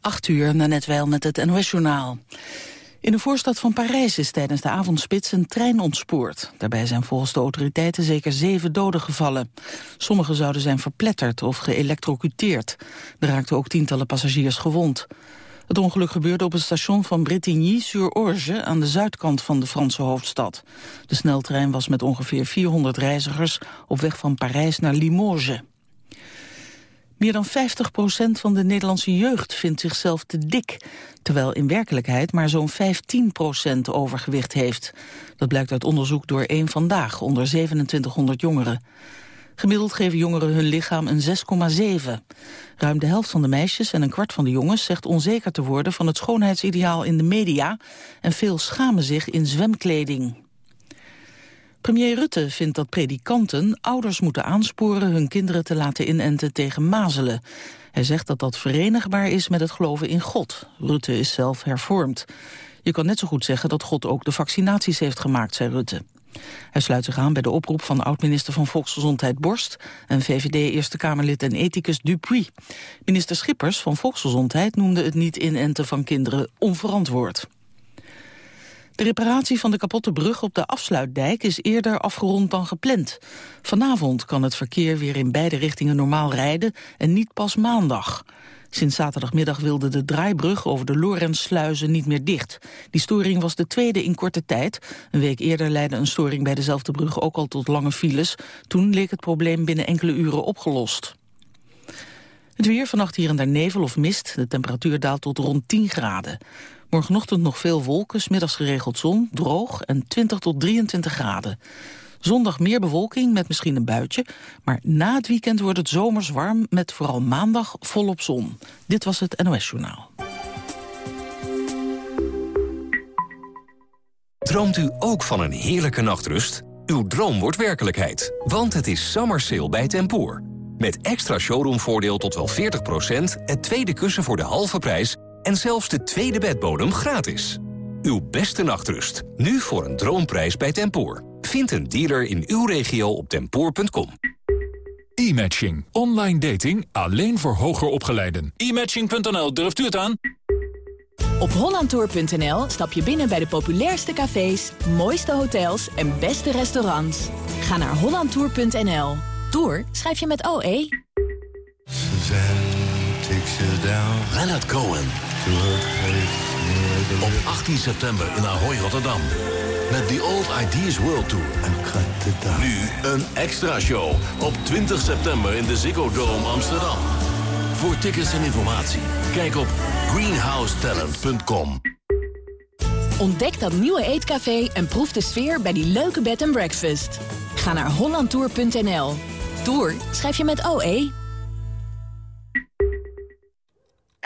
8 uur, net wel met het NOS-journaal. In de voorstad van Parijs is tijdens de avondspits een trein ontspoord. Daarbij zijn volgens de autoriteiten zeker zeven doden gevallen. Sommigen zouden zijn verpletterd of geëlectrocuteerd. Er raakten ook tientallen passagiers gewond. Het ongeluk gebeurde op het station van Bretigny-sur-Orge... aan de zuidkant van de Franse hoofdstad. De sneltrein was met ongeveer 400 reizigers... op weg van Parijs naar Limoges. Meer dan 50% van de Nederlandse jeugd vindt zichzelf te dik, terwijl in werkelijkheid maar zo'n 15% overgewicht heeft. Dat blijkt uit onderzoek door één Vandaag onder 2700 jongeren. Gemiddeld geven jongeren hun lichaam een 6,7. Ruim de helft van de meisjes en een kwart van de jongens zegt onzeker te worden van het schoonheidsideaal in de media en veel schamen zich in zwemkleding. Premier Rutte vindt dat predikanten ouders moeten aansporen hun kinderen te laten inenten tegen mazelen. Hij zegt dat dat verenigbaar is met het geloven in God. Rutte is zelf hervormd. Je kan net zo goed zeggen dat God ook de vaccinaties heeft gemaakt, zei Rutte. Hij sluit zich aan bij de oproep van oud-minister van Volksgezondheid Borst... en VVD-Eerste Kamerlid en ethicus Dupuy. Minister Schippers van Volksgezondheid noemde het niet inenten van kinderen onverantwoord. De reparatie van de kapotte brug op de afsluitdijk is eerder afgerond dan gepland. Vanavond kan het verkeer weer in beide richtingen normaal rijden en niet pas maandag. Sinds zaterdagmiddag wilde de draaibrug over de Lorentzsluizen niet meer dicht. Die storing was de tweede in korte tijd. Een week eerder leidde een storing bij dezelfde brug ook al tot lange files. Toen leek het probleem binnen enkele uren opgelost. Het weer, vannacht hier en daar nevel of mist. De temperatuur daalt tot rond 10 graden. Morgenochtend nog veel wolken, middags geregeld zon, droog en 20 tot 23 graden. Zondag meer bewolking met misschien een buitje. Maar na het weekend wordt het zomers warm met vooral maandag volop zon. Dit was het NOS Journaal. Droomt u ook van een heerlijke nachtrust? Uw droom wordt werkelijkheid, want het is summer sale bij Tempoor. Met extra showroomvoordeel tot wel 40%, het tweede kussen voor de halve prijs... en zelfs de tweede bedbodem gratis. Uw beste nachtrust, nu voor een droomprijs bij Tempoor. Vind een dealer in uw regio op tempoor.com. E-matching. Online dating alleen voor hoger opgeleiden. E-matching.nl, durft u het aan? Op hollandtour.nl stap je binnen bij de populairste cafés, mooiste hotels en beste restaurants. Ga naar hollandtour.nl. Tour schrijf je met OE. Leonard Cohen. Op 18 september in Ahoy, Rotterdam. Met The Old Ideas World Tour. Nu een extra show op 20 september in de Ziggo Dome Amsterdam. Voor tickets en informatie, kijk op greenhousetalent.com. Ontdek dat nieuwe eetcafé en proef de sfeer bij die leuke bed and breakfast. Ga naar hollandtour.nl. Tour schrijf je met OE.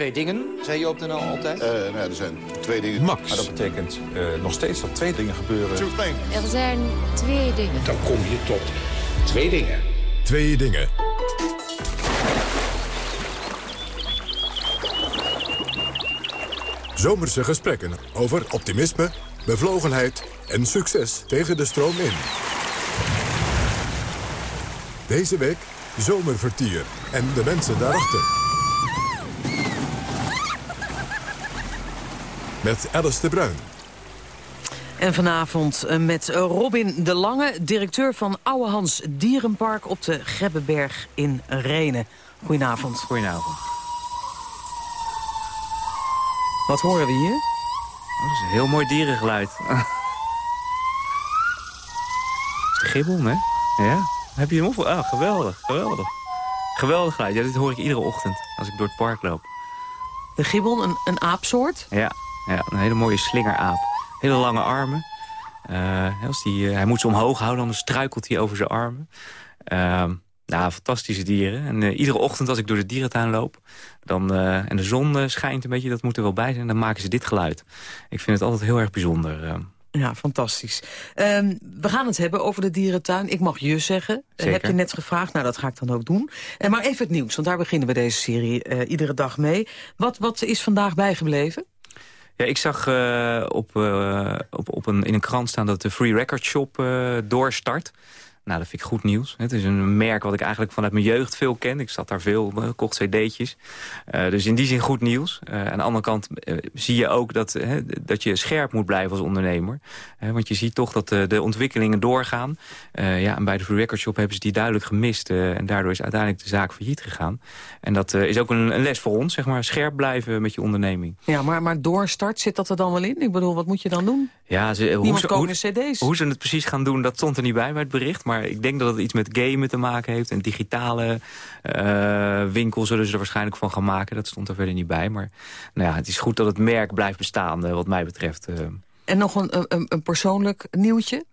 Twee dingen, zei je op de NL altijd? Uh, nou er zijn twee dingen. Max. Maar dat betekent uh, nog steeds dat twee dingen gebeuren. Er zijn twee dingen. Dan kom je tot twee dingen. Twee dingen. Zomerse gesprekken over optimisme, bevlogenheid en succes tegen de stroom in. Deze week Zomervertier en de mensen daarachter. Met Alice de Bruin. En vanavond eh, met Robin de Lange, directeur van Oude Hans Dierenpark op de Grebbeberg in Renen. Goedenavond. Goedenavond. Wat horen we hier? Oh, dat is een heel mooi dierengeluid. dat is de gibbel, hè? Ja. Heb je hem op? Ah, geweldig, geweldig. Geweldig geluid. Ja, dit hoor ik iedere ochtend als ik door het park loop. De gibbon, een, een aapsoort? Ja, ja, een hele mooie slingeraap. Hele lange armen. Uh, als die, uh, hij moet ze omhoog houden, anders struikelt hij over zijn armen. Uh, Nou, fantastische dieren. En uh, iedere ochtend als ik door de dierentuin loop... Dan, en de zon schijnt een beetje, dat moet er wel bij zijn... dan maken ze dit geluid. Ik vind het altijd heel erg bijzonder. Ja, fantastisch. Um, we gaan het hebben over de dierentuin. Ik mag je zeggen. Zeker. Heb je net gevraagd? Nou, dat ga ik dan ook doen. Uh, maar even het nieuws, want daar beginnen we deze serie uh, iedere dag mee. Wat, wat is vandaag bijgebleven? Ja, ik zag uh, op, op, op een, in een krant staan dat de Free Record Shop doorstart. Nou, dat vind ik goed nieuws. Het is een merk wat ik eigenlijk vanuit mijn jeugd veel ken. Ik zat daar veel, uh, kocht cd'tjes. Uh, dus in die zin goed nieuws. Uh, aan de andere kant zie je ook dat, dat je scherp moet blijven als ondernemer. want je ziet toch dat de ontwikkelingen doorgaan. ja, en bij de Free Record Shop hebben ze die duidelijk gemist. en daardoor is uiteindelijk de zaak failliet gegaan. En dat is ook een, een, les voor ons, zeg maar. Scherp blijven met je onderneming. Ja, maar, maar doorstart, zit dat er dan wel in? Ik bedoel, wat moet je dan doen? Ja, ze, hoe, ze, hoe, cd's. hoe ze het precies gaan doen, dat stond er niet bij bij het bericht. Maar ik denk dat het iets met gamen te maken heeft. En digitale uh, winkel zullen ze er waarschijnlijk van gaan maken. Dat stond er verder niet bij. Maar nou ja, het is goed dat het merk blijft bestaan, uh, wat mij betreft. Uh. En nog een, een, een persoonlijk nieuwtje?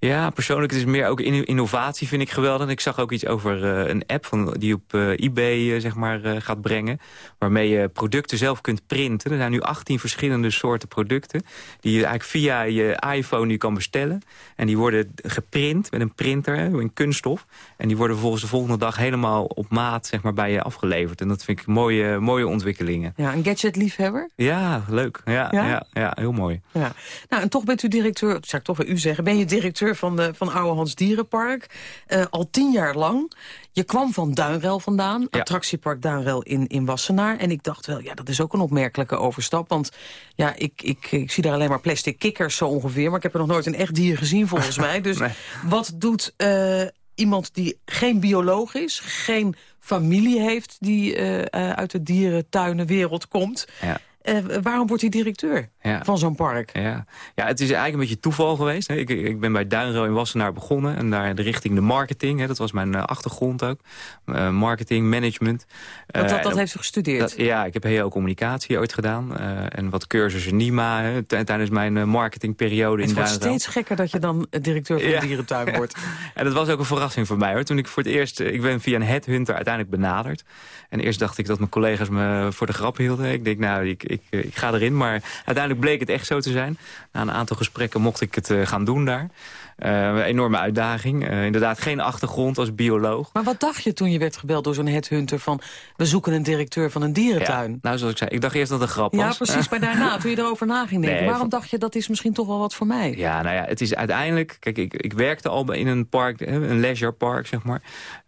Ja, persoonlijk het is meer ook innovatie vind ik geweldig. Ik zag ook iets over uh, een app van, die op uh, eBay uh, zeg maar, gaat brengen. Waarmee je producten zelf kunt printen. Er zijn nu 18 verschillende soorten producten. Die je eigenlijk via je iPhone nu kan bestellen. En die worden geprint met een printer in kunststof. En die worden volgens de volgende dag helemaal op maat zeg maar, bij je afgeleverd. En dat vind ik mooie, mooie ontwikkelingen. Ja, een gadget-liefhebber? Ja, leuk. Ja, ja? ja, ja heel mooi. Ja. Nou, en toch bent u directeur, dat zou ik toch bij u zeggen... ben je directeur van, de, van Oude Dierenpark. Uh, al tien jaar lang. Je kwam van Duinrel vandaan, ja. attractiepark Duinrel in, in Wassenaar. En ik dacht wel, ja, dat is ook een opmerkelijke overstap. Want ja, ik, ik, ik zie daar alleen maar plastic kikkers zo ongeveer. Maar ik heb er nog nooit een echt dier gezien volgens mij. Dus nee. wat doet uh, iemand die geen bioloog is, geen familie heeft... die uh, uit de dierentuinenwereld komt... Ja. Uh, waarom wordt hij directeur ja. van zo'n park? Ja. ja, het is eigenlijk een beetje toeval geweest. Hè. Ik, ik ben bij Duinrel in Wassenaar begonnen. En daar de richting de marketing. Hè. Dat was mijn uh, achtergrond ook. Uh, marketing, management. dat, dat, dat heeft u gestudeerd? Dat, ja, ik heb heel communicatie ooit gedaan. en wat cursussen NIMA hè, tijdens mijn marketingperiode in Duinrel. Het wordt steeds gekker dat je dan directeur van ja. dierentuin wordt. en dat was ook een verrassing voor mij. hoor. Toen ik voor het eerst... Ik ben via een headhunter uiteindelijk benaderd. En eerst dacht ik dat mijn collega's me voor de grap hielden. Ik denk, nou, ik, ik, ik ga erin. Maar uiteindelijk bleek het echt zo te zijn. Na een aantal gesprekken mocht ik het uh, gaan doen daar. Uh, een enorme uitdaging. Uh, inderdaad geen achtergrond als bioloog. Maar wat dacht je toen je werd gebeld door zo'n headhunter van... we zoeken een directeur van een dierentuin? Ja, nou, zoals ik zei, ik dacht eerst dat het een grap was. Ja, precies, maar daarna, toen je erover na ging denken... Nee, waarom dacht je dat is misschien toch wel wat voor mij? Ja, nou ja, het is uiteindelijk... Kijk, ik, ik werkte al in een park, een leisure park, zeg maar.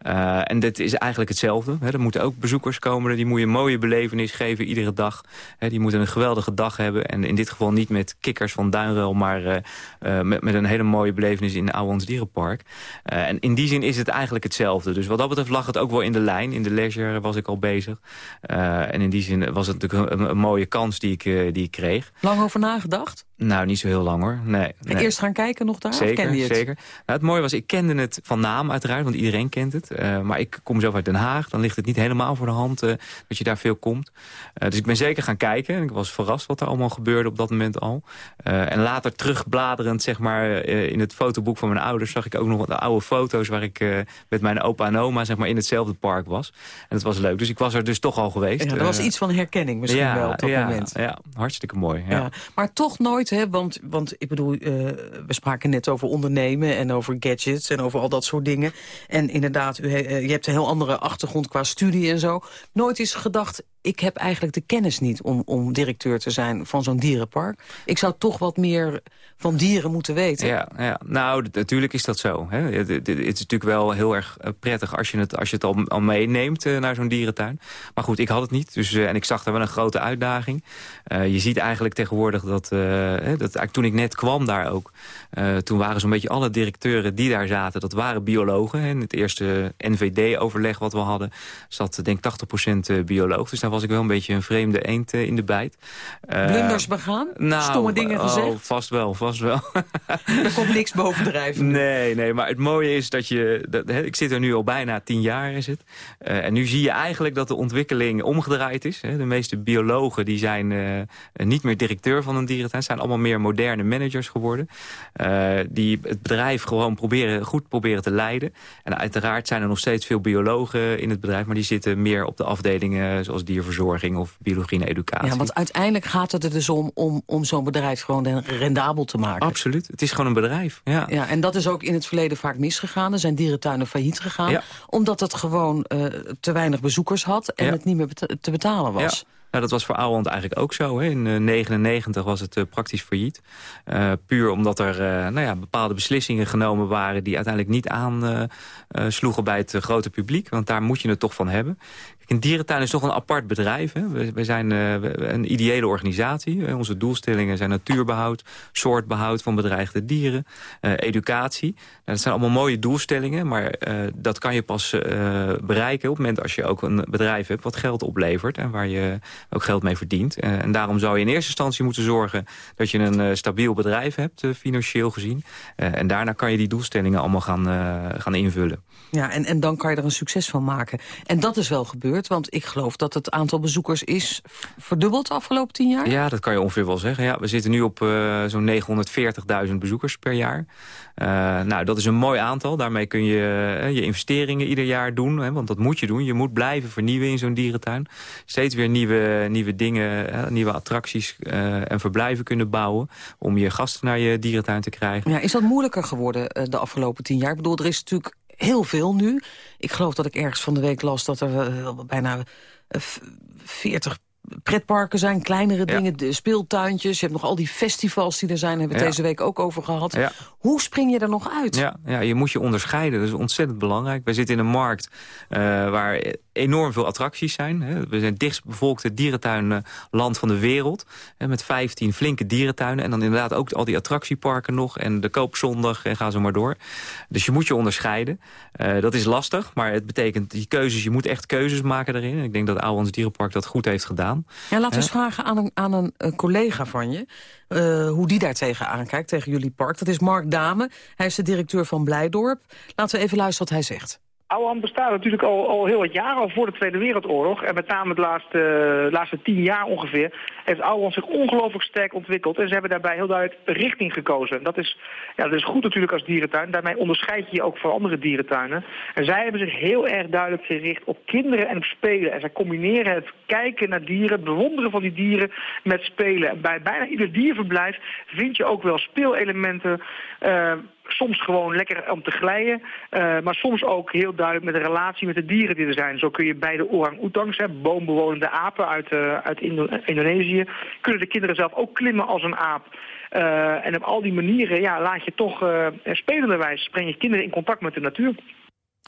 Uh, en dit is eigenlijk hetzelfde. Hè. Er moeten ook bezoekers komen, die moet je een mooie belevenis geven iedere dag. Hè, die moeten een geweldige dag hebben. En in dit geval niet met kikkers van Duinrel, maar met, met een hele mooie belevenis in Oude Dierenpark. Uh, en in die zin is het eigenlijk hetzelfde. Dus wat dat betreft lag het ook wel in de lijn. In de leisure was ik al bezig. En in die zin was het natuurlijk een, een mooie kans die ik, die ik kreeg. Lang over nagedacht? Nou, niet zo heel lang hoor. Nee, nee. Eerst gaan kijken nog daar? Zeker, kende je het? zeker. Nou, het mooie was, ik kende het van naam uiteraard, want iedereen kent het. Uh, maar ik kom zelf uit Den Haag. Dan ligt het niet helemaal voor de hand uh, dat je daar veel komt. Uh, dus ik ben zeker gaan kijken. En ik was verrast wat er allemaal gebeurde op dat moment al. en later terugbladerend, zeg maar, in het fotoboek van mijn ouders... zag ik ook nog de oude foto's waar ik met mijn opa en oma zeg maar, in hetzelfde park was. En dat was leuk. Dus ik was er dus toch al geweest. Ja, er was iets van herkenning misschien ja, wel op dat ja, moment. Ja, hartstikke mooi. Ja. Maar toch nooit Hè, want, want ik bedoel, uh, we spraken net over ondernemen en over gadgets en over al dat soort dingen. En inderdaad, u, uh, je hebt een heel andere achtergrond qua studie en zo. Nooit is gedacht, ik heb eigenlijk de kennis niet om, om directeur te zijn van zo'n dierenpark. Ik zou toch wat meer van dieren moeten weten. Ja, ja. nou, natuurlijk is dat zo. Hè. Het, is natuurlijk wel heel erg prettig als je het, als je het al, al meeneemt uh, naar zo'n dierentuin. Maar goed, ik had het niet. Dus, uh, en ik zag daar wel een grote uitdaging. Je ziet eigenlijk tegenwoordig dat, dat toen ik net kwam daar ook... toen waren zo'n beetje alle directeuren die daar zaten, dat waren biologen. En het eerste NVD-overleg wat we hadden, zat denk ik 80% bioloog. Dus daar was ik wel een beetje een vreemde eend in de bijt. Blunders begaan? Nou, Stomme dingen oh, gezegd? vast wel, vast wel. er komt niks bovendrijven. Nee, nee, maar het mooie is dat je... Dat, ik zit er nu al bijna tien jaar, is het. en nu zie je eigenlijk dat de ontwikkeling omgedraaid is. De meeste biologen die zijn niet meer directeur van een dierentuin. zijn allemaal meer moderne managers geworden. die het bedrijf gewoon proberen, goed proberen te leiden. En uiteraard zijn er nog steeds veel biologen in het bedrijf... maar die zitten meer op de afdelingen zoals dierverzorging of biologie en educatie. Ja, want uiteindelijk gaat het er dus om, om, om zo'n bedrijf gewoon rendabel te maken. Absoluut, het is gewoon een bedrijf. Ja. Ja, en dat is ook in het verleden vaak misgegaan. Er zijn dierentuinen failliet gegaan. Ja. Omdat het gewoon uh, te weinig bezoekers had en Ja. het niet meer te betalen was. Ja. Nou, dat was voor Ouwehand eigenlijk ook zo. Hè. In 1999 was het eh, praktisch failliet. Eh, puur omdat er eh, nou ja, bepaalde beslissingen genomen waren... die uiteindelijk niet aansloegen bij het eh, grote publiek. Want daar moet je het toch van hebben. Een dierentuin is toch een apart bedrijf. Hè. We, zijn eh, een ideële organisatie. Onze doelstellingen zijn natuurbehoud, soortbehoud van bedreigde dieren, eh, educatie. Nou, dat zijn allemaal mooie doelstellingen, maar eh, dat kan je pas bereiken op het moment als je ook een bedrijf hebt wat geld oplevert en waar je ook geld mee verdient. En daarom zou je in eerste instantie moeten zorgen dat je een stabiel bedrijf hebt, financieel gezien. En daarna kan je die doelstellingen allemaal gaan, gaan invullen. Ja, en, en dan kan je er een succes van maken. En dat is wel gebeurd, want ik geloof dat het aantal bezoekers is verdubbeld de afgelopen tien jaar. Ja, dat kan je ongeveer wel zeggen. Ja, we zitten nu op eh, zo'n 940.000 bezoekers per jaar. Eh, nou, dat is een mooi aantal. Daarmee kun je eh, je investeringen ieder jaar doen. Hè, want dat moet je doen. Je moet blijven vernieuwen in zo'n dierentuin. Steeds weer nieuwe, nieuwe dingen, nieuwe attracties en verblijven kunnen bouwen... om je gasten naar je dierentuin te krijgen. Ja, is dat moeilijker geworden de afgelopen tien jaar? Ik bedoel, er is natuurlijk heel veel nu. Ik geloof dat ik ergens van de week las dat er eh, bijna eh, v- 40 pretparken zijn, kleinere dingen, de speeltuintjes. Je hebt nog al die festivals die er zijn, hebben we Ja. deze week ook over gehad. Ja. Hoe spring je er nog uit? Ja, ja, je moet je onderscheiden. Dat is ontzettend belangrijk. Wij zitten in een markt eh, waar enorm veel attracties zijn. Hè. We zijn het dichtstbevolkte dierentuinland van de wereld. Hè, met 15 flinke dierentuinen. En dan inderdaad ook al die attractieparken nog. En de koopzondag en ga zo maar door. Dus je moet je onderscheiden. Eh, dat is lastig, maar het betekent die keuzes. Je moet echt keuzes maken daarin. En ik denk dat Ouwans Dierenpark dat goed heeft gedaan. Ja, laten we eens vragen aan een, aan een, eh, collega van je... eh, hoe die daar tegenaan kijkt, tegen jullie park. Dat is Mark Dame. Hij is de directeur van Blijdorp. Laten we even luisteren wat hij zegt. Ouwehand bestaat natuurlijk al, al heel wat jaren, al voor de Tweede Wereldoorlog. En met name de laatste, de laatste tien jaar ongeveer heeft Ouwehand zich ongelooflijk sterk ontwikkeld. En ze hebben daarbij heel duidelijk richting gekozen. En Dat is, ja, dat is goed natuurlijk als dierentuin. Daarmee onderscheid je je ook van andere dierentuinen. En zij hebben zich heel erg duidelijk gericht op kinderen en op spelen. En zij combineren het kijken naar dieren, het bewonderen van die dieren met spelen. En bij bijna ieder dierverblijf vind je ook wel speelelementen... eh, soms gewoon lekker om te glijden, eh, maar soms ook heel duidelijk met een relatie met de dieren die er zijn. Zo kun je bij de orang-oetangs, boombewonende apen uit, eh, uit Indo- Indonesië, kunnen de kinderen zelf ook klimmen als een aap. Eh, en op al die manieren ja, laat je toch spelenderwijs, breng je kinderen in contact met de natuur.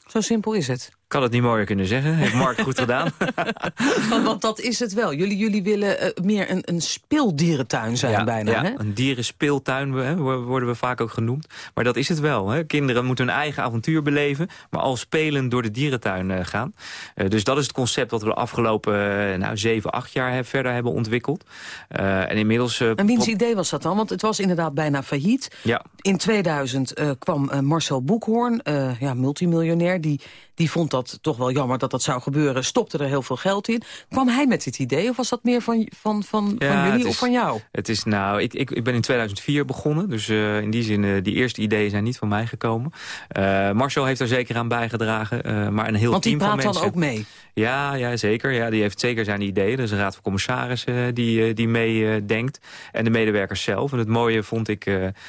Zo simpel is het. Ik had het niet mooier kunnen zeggen. Heeft Mark goed gedaan. want, want dat is het wel. Jullie, jullie willen uh, meer een, een speeldierentuin zijn ja, bijna. Ja, hè? een dierenspeeltuin hè, worden we vaak ook genoemd. Maar dat is het wel. Hè. Kinderen moeten hun eigen avontuur beleven... maar al spelen door de dierentuin uh, gaan. Uh, dus dat is het concept dat we de afgelopen nou, 7, 8 jaar heb, verder hebben ontwikkeld. en inmiddels... en wiens idee was dat dan? Want het was inderdaad bijna failliet. Ja. In 2000 kwam Marcel Boekhoorn, ja, multimiljonair... die die vond dat toch wel jammer dat dat zou gebeuren. Stopte er heel veel geld in. Kwam hij met dit idee of was dat meer van, van, van, ja, van jullie is, of van jou? Het is nou, ik, ik, ik ben in 2004 begonnen. Dus uh, in die zin, uh, die eerste ideeën zijn niet van mij gekomen. Uh, Marcel heeft er zeker aan bijgedragen. maar een heel Want team die van praat mensen. dan ook mee? Ja, ja zeker. Ja, die heeft zeker zijn ideeën. Er is een raad van commissarissen die, die meedenkt. en de medewerkers zelf. En het mooie vond ik,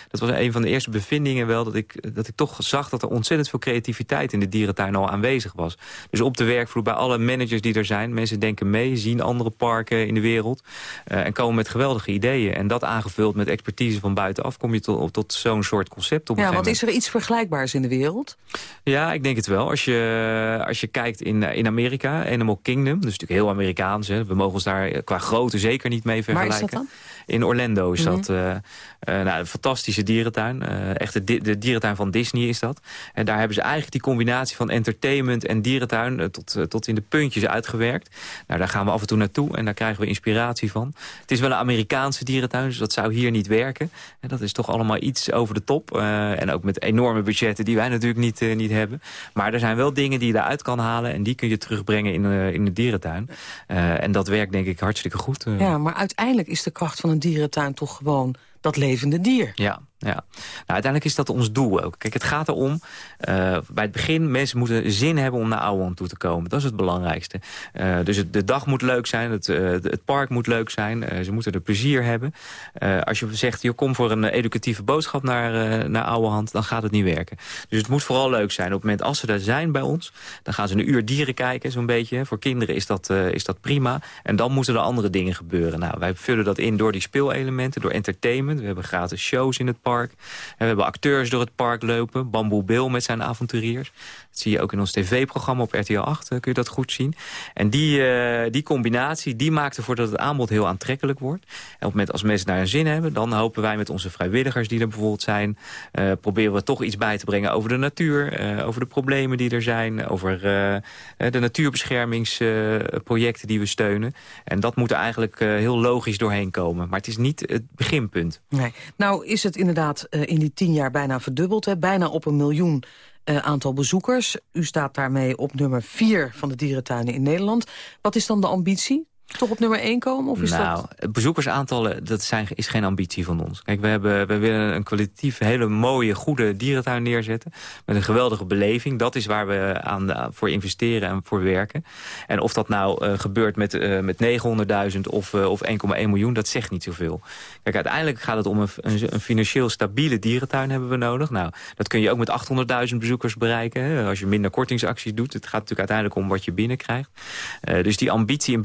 dat was een van de eerste bevindingen wel... Dat ik, dat ik toch zag dat er ontzettend veel creativiteit in de dierentuin al aanwezig was. Dus op de werkvloer bij alle managers die er zijn. Mensen denken mee, zien andere parken in de wereld. Uh, en komen met geweldige ideeën. En dat aangevuld met expertise van buitenaf... kom je tot, tot zo'n soort concept op Ja, want is er iets vergelijkbaars in de wereld? Ja, ik denk het wel. Als je, als je kijkt in, in Amerika, Animal Kingdom... dat is natuurlijk heel Amerikaans. Hè. We mogen ons daar qua grootte zeker niet mee vergelijken. Waar is dat dan? In Orlando is mm -hmm. dat uh, uh, nou, een fantastische dierentuin. Uh, echt de, de, dierentuin van Disney is dat. En daar hebben ze eigenlijk die combinatie van entertainment en dierentuin tot, tot in de puntjes uitgewerkt. Nou, daar gaan we af en toe naartoe en daar krijgen we inspiratie van. Het is wel een Amerikaanse dierentuin, dus dat zou hier niet werken. En dat is toch allemaal iets over de top. en ook met enorme budgetten die wij natuurlijk niet, niet hebben. Maar er zijn wel dingen die je eruit kan halen en die kun je terugbrengen in, in de dierentuin. en dat werkt denk ik hartstikke goed. Ja, maar uiteindelijk is de kracht van een dierentuin toch gewoon dat levende dier. Ja, ja. Nou, uiteindelijk is dat ons doel ook. Kijk, het gaat erom, uh, bij het begin, mensen moeten zin hebben om naar Ouwehand toe te komen. Dat is het belangrijkste. Uh, dus de dag moet leuk zijn, het, uh, het park moet leuk zijn, ze moeten er plezier hebben. als je zegt, je komt voor een educatieve boodschap naar, naar Ouwehand, dan gaat het niet werken. Dus het moet vooral leuk zijn. Op het moment als ze daar zijn bij ons, dan gaan ze een uur dieren kijken, zo'n beetje. Voor kinderen is dat, is dat prima. En dan moeten er andere dingen gebeuren. Nou, wij vullen dat in door die speelelementen, door entertainment. We hebben gratis shows in het park. We hebben acteurs door het park lopen. Bamboe Bill met zijn avonturiers. Dat zie je ook in ons tv-programma op RTL 8, kun je dat goed zien. En die, uh, die combinatie, die maakt ervoor dat het aanbod heel aantrekkelijk wordt. En op het moment als mensen daar een zin hebben... dan hopen wij met onze vrijwilligers die er bijvoorbeeld zijn... Uh, proberen we toch iets bij te brengen over de natuur... Over de problemen die er zijn... over de natuurbeschermingsprojecten die we steunen. En dat moet er eigenlijk heel logisch doorheen komen. Maar het is niet het beginpunt. Nee. Nou is het inderdaad in die tien jaar bijna verdubbeld. Bijna op een miljoen uh, aantal bezoekers. U staat daarmee op nummer 4 van de dierentuinen in Nederland. Wat is dan de ambitie? Toch op nummer 1 komen? Of is nou, dat... bezoekersaantallen, dat zijn, is geen ambitie van ons. Kijk, we, hebben, we willen een kwalitatief hele mooie, goede dierentuin neerzetten. Met een geweldige beleving. Dat is waar we aan, voor investeren en voor werken. En of dat nou uh, gebeurt met, uh, met 900.000 of, uh, of 1,1 miljoen, dat zegt niet zoveel. Kijk, uiteindelijk gaat het om een, een, financieel stabiele dierentuin hebben we nodig. Nou, dat kun je ook met 800.000 bezoekers bereiken. Als je minder kortingsacties doet. Het gaat natuurlijk uiteindelijk om wat je binnenkrijgt. dus die ambitie in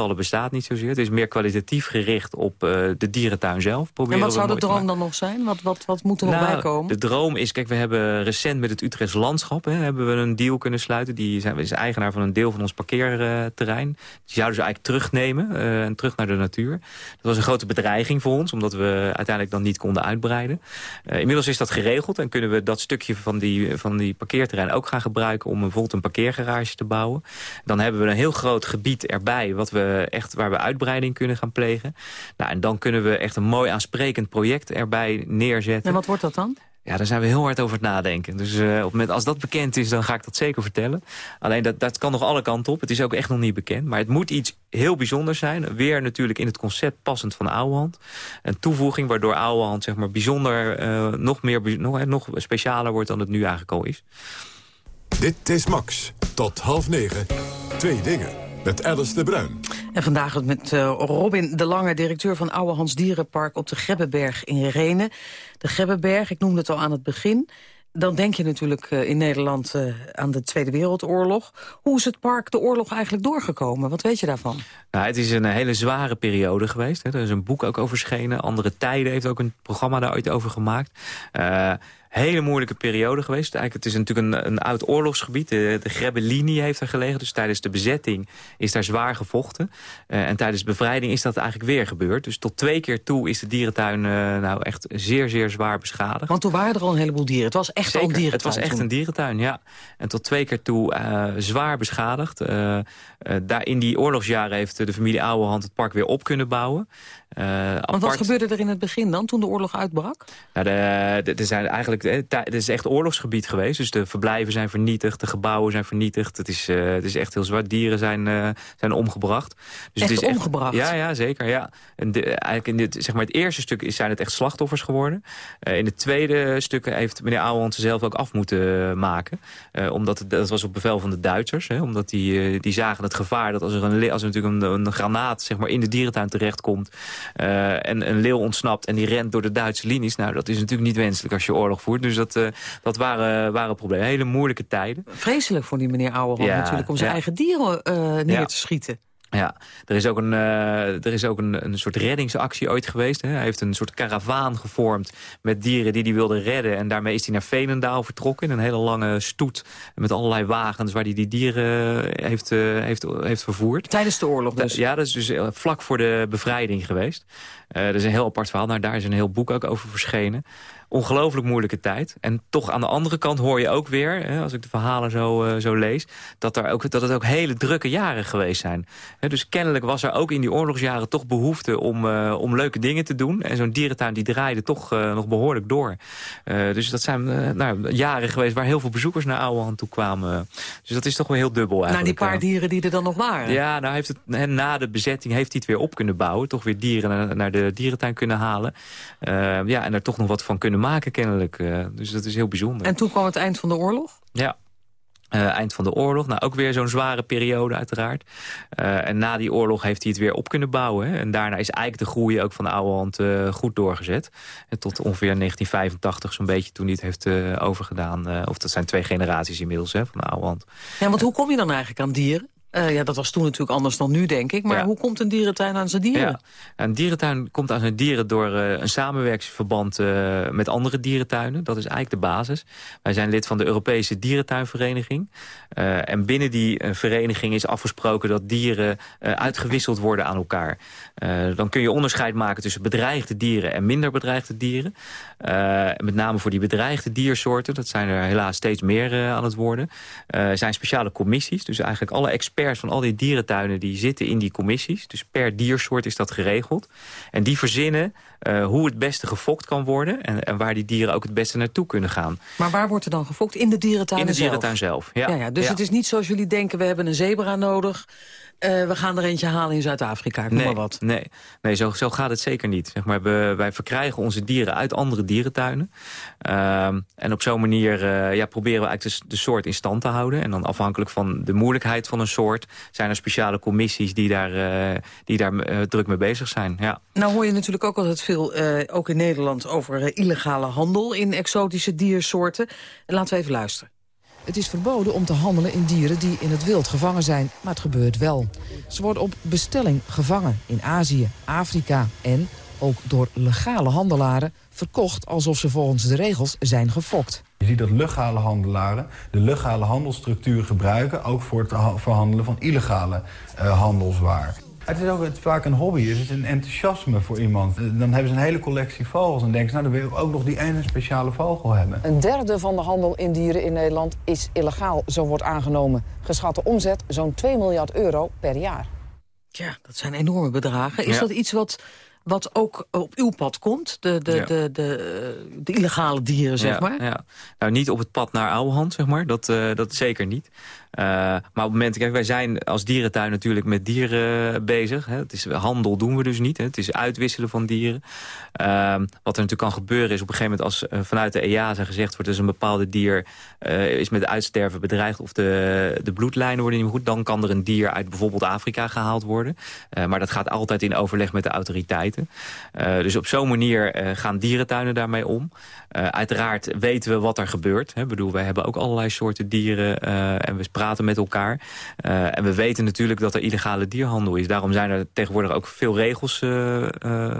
bezoekersaantallen bestaat niet zozeer. Het is meer kwalitatief gericht op uh, de dierentuin zelf. Proberen en wat zou de droom dan nog zijn? Wat, wat, wat moet er nog nou, bij komen? De droom is, kijk, we hebben recent met het Utrechts Landschap... Hè, hebben we een deal kunnen sluiten. Die zijn, is eigenaar van een deel van ons parkeerterrein. Die zouden ze eigenlijk terugnemen uh, en terug naar de natuur. Dat was een grote bedreiging voor ons, omdat we uiteindelijk dan niet konden uitbreiden. Uh, inmiddels is dat geregeld en kunnen we dat stukje van die, van die parkeerterrein ook gaan gebruiken... om bijvoorbeeld een parkeergarage te bouwen. Dan hebben we een heel groot gebied erbij... wat we eh, echt, waar we uitbreiding kunnen gaan plegen. Nou, en dan kunnen we echt een mooi aansprekend project erbij neerzetten. En wat wordt dat dan? Ja, daar zijn we heel hard over het nadenken. Dus uh, op het moment als dat bekend is, dan ga ik dat zeker vertellen. Alleen dat, dat kan nog alle kanten op. Het is ook echt nog niet bekend. Maar het moet iets heel bijzonders zijn. Weer natuurlijk in het concept passend van Ouwehand. Een toevoeging waardoor Ouwehand zeg maar, bijzonder, uh, nog, meer, nog, nog specialer wordt dan het nu eigenlijk al is. Dit is Max. Tot half negen. Twee dingen met Alice de Bruin. En vandaag met uh, Robin de Lange, directeur van Oude Hans Dierenpark op de Grebbeberg in Renen. De Grebbeberg, ik noemde het al aan het begin. Dan denk je natuurlijk uh, in Nederland uh, aan de Tweede Wereldoorlog. Hoe is het park de oorlog eigenlijk doorgekomen? Wat weet je daarvan? Nou, het is een hele zware periode geweest. Hè. Er is een boek ook over verschenen. Andere Tijden heeft ook een programma daar ooit over gemaakt hele moeilijke periode geweest. Eigenlijk, het is natuurlijk een, een oud oorlogsgebied. De, de Grebbelinie heeft er gelegen. Dus tijdens de bezetting is daar zwaar gevochten. Uh, en tijdens de bevrijding is dat eigenlijk weer gebeurd. Dus tot twee keer toe is de dierentuin uh, nou echt zeer, zeer zwaar beschadigd. Want toen waren er al een heleboel dieren. Het was echt Zeker, al een dierentuin. Het was echt toen. een dierentuin, ja. En tot twee keer toe uh, zwaar beschadigd. daar in die oorlogsjaren heeft de familie Ouwehand het park weer op kunnen bouwen. Uh, Want wat gebeurde er in het begin dan, toen de oorlog uitbrak? Nou, er zijn eigenlijk, het is echt oorlogsgebied geweest. Dus de verblijven zijn vernietigd, de gebouwen zijn vernietigd. Het is, uh, het is echt heel zwaar. Dieren zijn, zijn omgebracht. Dus echt het is omgebracht? Echt, ja, ja, zeker. Ja. En de, eigenlijk in dit, zeg maar het eerste stuk zijn het echt slachtoffers geworden. in het tweede stuk heeft meneer Ouwehand ze zelf ook af moeten maken. omdat het, dat was op bevel van de Duitsers. Hè, omdat die, die zagen het gevaar dat als er, een, als er natuurlijk een, een granaat zeg maar, in de dierentuin terechtkomt... Uh, en een leeuw ontsnapt en die rent door de Duitse linies. Nou, dat is natuurlijk niet wenselijk als je oorlog voert. Dus dat, uh, dat waren, waren problemen. Hele moeilijke tijden. Vreselijk voor die meneer Ouwehand ja, natuurlijk... om zijn ja. eigen dieren uh, neer te schieten. Ja, er is ook, een, uh, er is ook een, een soort reddingsactie ooit geweest. Hè. Hij heeft een soort karavaan gevormd met dieren die hij wilde redden. En daarmee is hij naar Veenendaal vertrokken. In een hele lange stoet met allerlei wagens waar hij die dieren heeft, uh, heeft, heeft vervoerd. Tijdens de oorlog dus? Ja, dat is dus vlak voor de bevrijding geweest. Uh, dat is een heel apart verhaal. Nou, daar is een heel boek ook over verschenen. Ongelooflijk moeilijke tijd. En toch aan de andere kant hoor je ook weer, hè, als ik de verhalen zo, uh, zo lees... Dat, er ook, dat het ook hele drukke jaren geweest zijn. dus kennelijk was er ook in die oorlogsjaren toch behoefte om, uh, om leuke dingen te doen. En zo'n dierentuin die draaide toch uh, nog behoorlijk door. dus dat zijn nou, jaren geweest waar heel veel bezoekers naar Ouwehand toe kwamen. Dus dat is toch wel heel dubbel eigenlijk. Nou, die paar dieren die er dan nog waren. Ja, nou heeft het, na de bezetting heeft hij het weer op kunnen bouwen. Toch weer dieren naar, naar de dierentuin kunnen halen. ja, en er toch nog wat van kunnen maken kennelijk. dus dat is heel bijzonder. En toen kwam het eind van de oorlog? Ja. Uh, eind van de oorlog. Nou, ook weer zo'n zware periode uiteraard. Uh, en na die oorlog heeft hij het weer op kunnen bouwen. Hè. En daarna is eigenlijk de groei ook van de oude hand uh, goed doorgezet. En tot ongeveer 1985 zo'n beetje toen hij het heeft overgedaan. of dat zijn twee generaties inmiddels hè, van de oude hand. Ja, want hoe kom je dan eigenlijk aan dieren? Uh, ja, dat was toen natuurlijk anders dan nu, denk ik. Maar ja. hoe komt een dierentuin aan zijn dieren? Ja. Een dierentuin komt aan zijn dieren door uh, een samenwerkingsverband uh, met andere dierentuinen. Dat is eigenlijk de basis. Wij zijn lid van de Europese Dierentuinvereniging. en binnen die vereniging is afgesproken dat dieren uitgewisseld worden aan elkaar. dan kun je onderscheid maken tussen bedreigde dieren en minder bedreigde dieren. met name voor die bedreigde diersoorten, dat zijn er helaas steeds meer aan het worden. zijn speciale commissies, dus eigenlijk alle experts experts van al die dierentuinen die zitten in die commissies. Dus per diersoort is dat geregeld. En die verzinnen uh, hoe het beste gefokt kan worden... En, en, waar die dieren ook het beste naartoe kunnen gaan. Maar waar wordt er dan gefokt? In de dierentuin zelf? In de dierentuin zelf, ja. ja, ja dus het is niet zoals jullie denken... we hebben een zebra nodig... Uh, we gaan er eentje halen in Zuid-Afrika, noem nee, maar wat. Nee, nee zo, zo gaat het zeker niet. Zeg maar, we, wij verkrijgen onze dieren uit andere dierentuinen. Uh, en op zo'n manier uh, ja, proberen we eigenlijk de, de, soort in stand te houden. En dan afhankelijk van de moeilijkheid van een soort... zijn er speciale commissies die daar, uh, die daar druk mee bezig zijn. Ja. Nou hoor je natuurlijk ook altijd veel, ook in Nederland... over illegale handel in exotische diersoorten. Laten we even luisteren. Het is verboden om te handelen in dieren die in het wild gevangen zijn, maar het gebeurt wel. Ze worden op bestelling gevangen in Azië, Afrika en, ook door legale handelaren, verkocht alsof ze volgens de regels zijn gefokt. Je ziet dat legale handelaren de legale handelsstructuur gebruiken... ook voor het verhandelen van illegale uh, handelswaar. Het is ook het, vaak een hobby, het is een enthousiasme voor iemand. Dan hebben ze een hele collectie vogels en denken ze... nou, dan wil ik ook nog die ene speciale vogel hebben. Een derde van de handel in dieren in Nederland is illegaal, zo wordt aangenomen. Geschatte omzet zo'n 2 miljard euro per jaar. Ja, dat zijn enorme bedragen. Is dat iets wat wat ook op uw pad komt, de, de, de, de, de, illegale dieren, zeg ja, maar? Ja. Nou, niet op het pad naar Ouwehand, zeg maar. Dat, uh, dat zeker niet. Uh, maar op het moment, kijk, wij zijn als dierentuin natuurlijk met dieren bezig. Hè. Het is, handel doen we dus niet. Hè. Het is uitwisselen van dieren. Uh, wat er natuurlijk kan gebeuren is op een gegeven moment als uh, vanuit de EASA gezegd wordt... dus een bepaalde dier is met uitsterven bedreigd of de, de bloedlijnen worden niet meer goed... dan kan er een dier uit bijvoorbeeld Afrika gehaald worden. maar dat gaat altijd in overleg met de autoriteiten. dus op zo'n manier gaan dierentuinen daarmee om. uiteraard weten we wat er gebeurt. Hè. Ik bedoel, wij hebben ook allerlei soorten dieren en we praten met elkaar. Uh, en we weten natuurlijk dat er illegale dierhandel is. Daarom zijn er tegenwoordig ook veel regels uh, uh,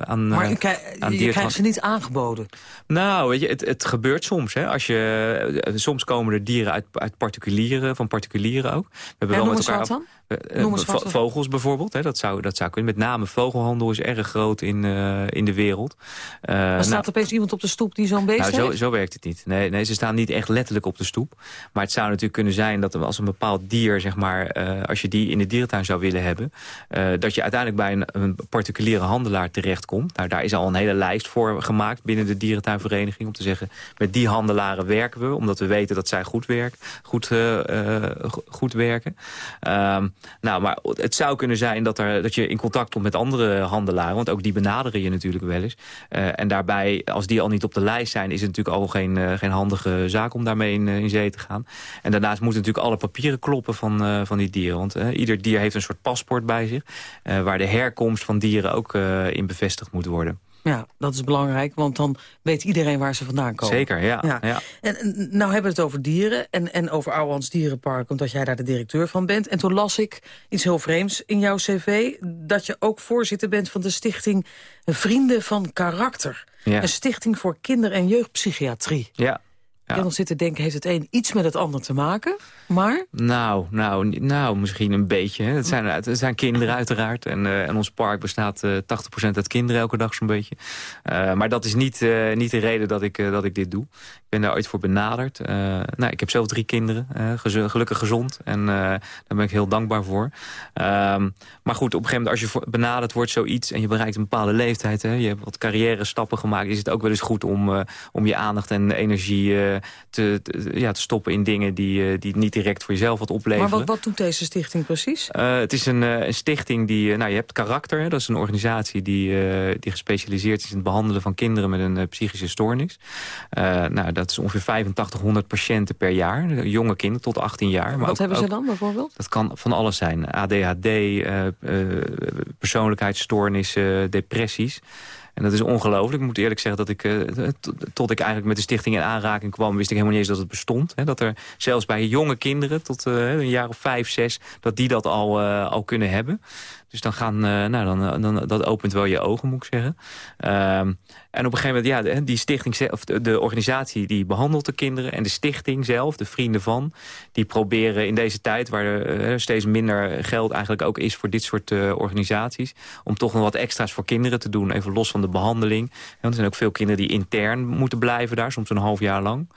aan Maar u aan je krijgt ze niet aangeboden? Nou, weet je, het, het gebeurt soms. Hè. Als je, soms komen er dieren uit, uit particulieren, van particulieren ook. We hebben ja, wel met elkaar dan? Vogels bijvoorbeeld, hè, dat, zou, dat zou kunnen. Met name vogelhandel is erg groot in, uh, in de wereld. Uh, maar staat nou, opeens iemand op de stoep die zo'n beest nou, zo? Zo werkt het niet. Nee, nee, ze staan niet echt letterlijk op de stoep. Maar het zou natuurlijk kunnen zijn dat als een bepaald dier, zeg maar, als je die in de dierentuin zou willen hebben, dat je uiteindelijk bij een, een, particuliere handelaar terechtkomt. Nou, daar is al een hele lijst voor gemaakt binnen de dierentuinvereniging om te zeggen, met die handelaren werken we, omdat we weten dat zij goed, werken, goed, goed werken. Um, nou, maar het zou kunnen zijn dat, er, dat je in contact komt met andere handelaren. Want ook die benaderen je natuurlijk wel eens. En daarbij, als die al niet op de lijst zijn... is het natuurlijk al geen, geen handige zaak om daarmee in, in, zee te gaan. En daarnaast moeten natuurlijk alle papieren kloppen van, van die dieren. Want ieder dier heeft een soort paspoort bij zich... waar de herkomst van dieren ook in bevestigd moet worden. Ja, dat is belangrijk, want dan weet iedereen waar ze vandaan komen. Zeker, ja. ja. En, nou hebben we het over dieren en, en over Ouwehans Dierenpark... omdat jij daar de directeur van bent. En toen las ik iets heel vreemds in jouw cv... dat je ook voorzitter bent van de stichting Vrienden van Karakter. Een stichting voor kinder- en jeugdpsychiatrie. Ja. Ja. En dan zitten denken, heeft het een iets met het ander te maken? Maar? Nou, nou, nou misschien een beetje. Het zijn, het zijn kinderen uiteraard. En, uh, en ons park bestaat uh, 80% uit kinderen elke dag zo'n beetje. Uh, maar dat is niet, niet de reden dat ik, dat ik dit doe. Ik ben daar ooit voor benaderd. nou, ik heb zelf drie kinderen. Gez gelukkig gezond. En daar ben ik heel dankbaar voor. Ehm, maar goed, op een gegeven moment als je benaderd wordt zoiets... en je bereikt een bepaalde leeftijd... Hè, je hebt wat carrière stappen gemaakt... is het ook wel eens goed om, om je aandacht en energie te, te, ja, te stoppen in dingen... die, die niet direct voor jezelf wat opleveren. Maar wat, wat doet deze stichting precies? Uh, het is een, uh, een stichting die... Nou, je hebt Karakter, hè, dat is een organisatie die, die gespecialiseerd is... in het behandelen van kinderen met een psychische stoornis. nou, dat is ongeveer 8500 patiënten per jaar. Jonge kinderen tot 18 jaar. Maar wat ook, hebben ze dan bijvoorbeeld? Dat kan van alles zijn. ADHD, persoonlijkheidsstoornissen, depressies... En dat is ongelooflijk. Ik moet eerlijk zeggen dat ik, uh, tot ik eigenlijk met de stichting in aanraking kwam... wist ik helemaal niet eens dat het bestond. Hè. Dat er zelfs bij jonge kinderen, tot uh, een jaar of vijf, zes... dat die dat al, uh, al kunnen hebben. Dus dan gaan, nou, dan, dan, dat opent wel je ogen, moet ik zeggen. Ehm, en op een gegeven moment, ja, die stichting, of de, organisatie die behandelt de kinderen... en de stichting zelf, de vrienden van... die proberen in deze tijd, waar er steeds minder geld eigenlijk ook is... voor dit soort uh, organisaties, om toch nog wat extra's voor kinderen te doen. Even los van de behandeling. En er zijn ook veel kinderen die intern moeten blijven daar, soms een half jaar lang.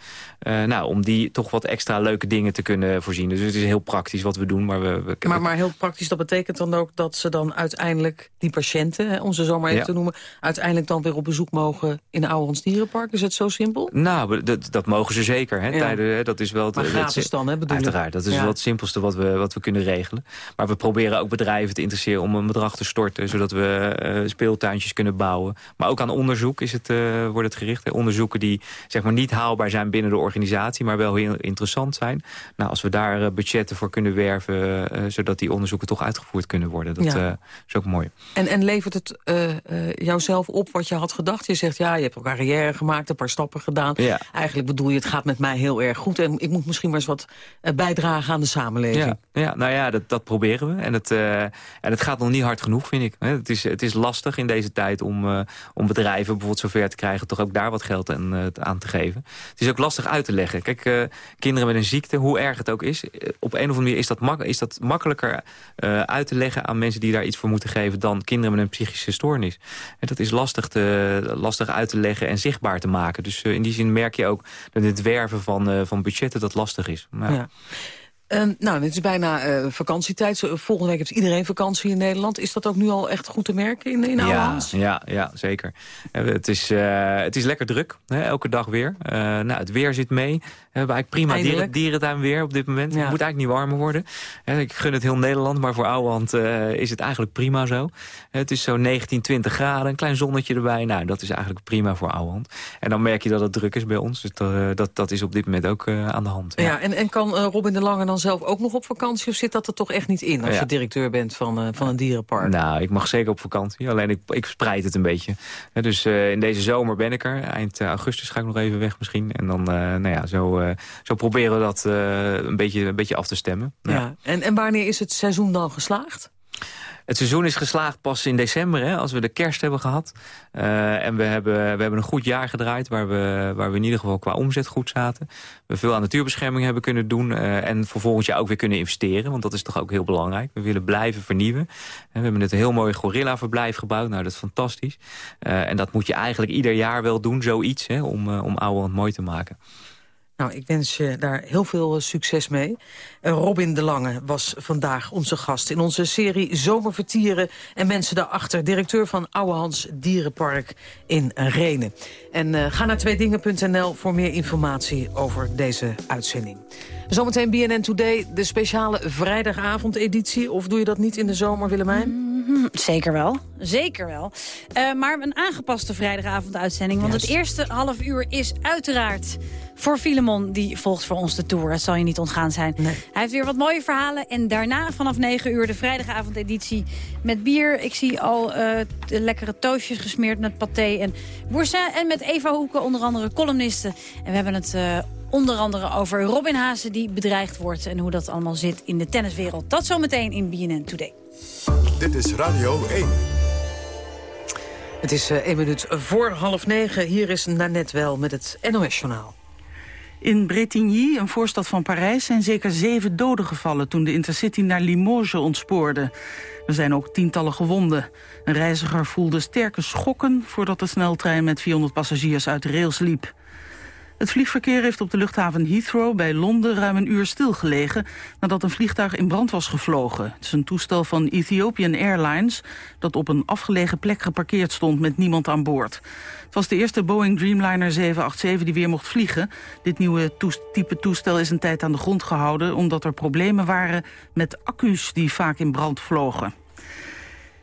Uh, nou, om die toch wat extra leuke dingen te kunnen voorzien. Dus het is heel praktisch wat we doen. Maar, we, we maar, maar heel praktisch, dat betekent dan ook dat ze dan uiteindelijk... die patiënten, hè, om ze zo maar even ja. te noemen... uiteindelijk dan weer op bezoek mogen in de Oude Dierenpark? Is het zo simpel? Nou, dat, dat mogen ze zeker. Hè. Ja. Tijden, dat is wel het, maar gratis het, dan, hè, bedoel Uiteraard, dat is ja. wel het simpelste wat we, wat we kunnen regelen. Maar we proberen ook bedrijven te interesseren om een bedrag te storten... zodat we uh, speeltuintjes kunnen bouwen. Maar ook aan onderzoek is het, uh, wordt het gericht. Hè. Onderzoeken die zeg maar, niet haalbaar zijn binnen de organisatie... maar wel heel interessant zijn. Nou, als we daar budgetten voor kunnen werven... zodat die onderzoeken toch uitgevoerd kunnen worden. Dat ja. Is ook mooi. En, en levert het jouzelf op wat je had gedacht? Je zegt, ja, je hebt ook carrière gemaakt, een paar stappen gedaan. Ja. Eigenlijk bedoel je, het gaat met mij heel erg goed... en ik moet misschien maar eens wat bijdragen aan de samenleving. Ja, ja nou ja, dat, dat proberen we. En het, en het gaat nog niet hard genoeg, vind ik. Het is, het is lastig in deze tijd om, om bedrijven bijvoorbeeld zover te krijgen... toch ook daar wat geld aan, aan te geven. Het is ook lastig uit te leggen. Kijk, kinderen met een ziekte, hoe erg het ook is... op een of andere manier is dat, mak is dat makkelijker uit te leggen aan mensen... die daar iets voor moeten geven dan kinderen met een psychische stoornis. En dat is lastig te, lastig uit te leggen en zichtbaar te maken. Dus uh, in die zin merk je ook dat het werven van, uh, van budgetten dat lastig is. Ja. Um, nou, het is bijna uh, vakantietijd. Volgende week heeft iedereen vakantie in Nederland. Is dat ook nu al echt goed te merken in, in ja, ja, ja, zeker. Het is, uh, het is lekker druk, hè, elke dag weer. Nou, het weer zit mee. We hebben eigenlijk prima dieren, dierentuin weer op dit moment. Ja. Het moet eigenlijk niet warmer worden. Ik gun het heel Nederland, maar voor Ouwehand is het eigenlijk prima zo. Het is zo 19, 20 graden, een klein zonnetje erbij. Nou, dat is eigenlijk prima voor Ouwehand. En dan merk je dat het druk is bij ons. Dus dat, dat, dat is op dit moment ook aan de hand. Ja, ja en, en kan Robin de Lange dan zelf ook nog op vakantie? Of zit dat er toch echt niet in als ja. je directeur bent van, uh, van een dierenpark? Nou, ik mag zeker op vakantie. Alleen ik, ik spreid het een beetje. dus uh, in deze zomer ben ik er. Eind uh, augustus ga ik nog even weg misschien. En dan, nou ja, zo, zo proberen we dat een, beetje, een beetje af te stemmen. Ja. En, en wanneer is het seizoen dan geslaagd? Het seizoen is geslaagd pas in december, hè, als we de kerst hebben gehad. Uh, en we hebben, we hebben een goed jaar gedraaid... Waar we, waar we in ieder geval qua omzet goed zaten. We veel aan natuurbescherming hebben kunnen doen... Uh, en voor volgend jaar ook weer kunnen investeren. Want dat is toch ook heel belangrijk. We willen blijven vernieuwen. En we hebben net een heel mooi gorilla-verblijf gebouwd. Nou, dat is fantastisch. Uh, en dat moet je eigenlijk ieder jaar wel doen, zoiets... Hè, om, om Ouwehand mooi te maken. Nou, ik wens je daar heel veel succes mee. Robin de Lange was vandaag onze gast in onze serie Zomervertieren... en mensen daarachter, directeur van Ouwehans Dierenpark in Renen. En uh, ga naar tweedingen.nl voor meer informatie over deze uitzending. Zometeen BNN Today, de speciale vrijdagavond-editie. Of doe je dat niet in de zomer, Willemijn? -hmm, zeker wel, zeker wel. Uh, maar een aangepaste vrijdagavond-uitzending. Want het eerste half uur is uiteraard voor Filemon. Die volgt voor ons de Tour, dat zal je niet ontgaan zijn. Nee. Hij heeft weer wat mooie verhalen. En daarna vanaf 9 uur de vrijdagavond-editie met bier. Ik zie al uh, de lekkere toastjes gesmeerd met paté en boursin. En met Eva Hoeken, onder andere columnisten. En we hebben het... Uh, Onder andere over Robin Haase die bedreigd wordt... en hoe dat allemaal zit in de tenniswereld. Dat zometeen in BNN Today. Dit is Radio 1. Het is uh, één minuut voor half negen. Hier is Nanette Wel met het NOS-journaal. In Bretigny, een voorstad van Parijs, zijn zeker zeven doden gevallen... toen de Intercity naar Limoges ontspoorde. Er zijn ook tientallen gewonden. Een reiziger voelde sterke schokken... voordat de sneltrein met 400 passagiers uit de rails liep. Het vliegverkeer heeft op de luchthaven Heathrow bij Londen ruim een uur stilgelegen nadat een vliegtuig in brand was gevlogen. Het is een toestel van Ethiopian Airlines dat op een afgelegen plek geparkeerd stond met niemand aan boord. Het was de eerste Boeing Dreamliner 787 die weer mocht vliegen. Dit nieuwe type toestel is een tijd aan de grond gehouden omdat er problemen waren met accu's die vaak in brand vlogen.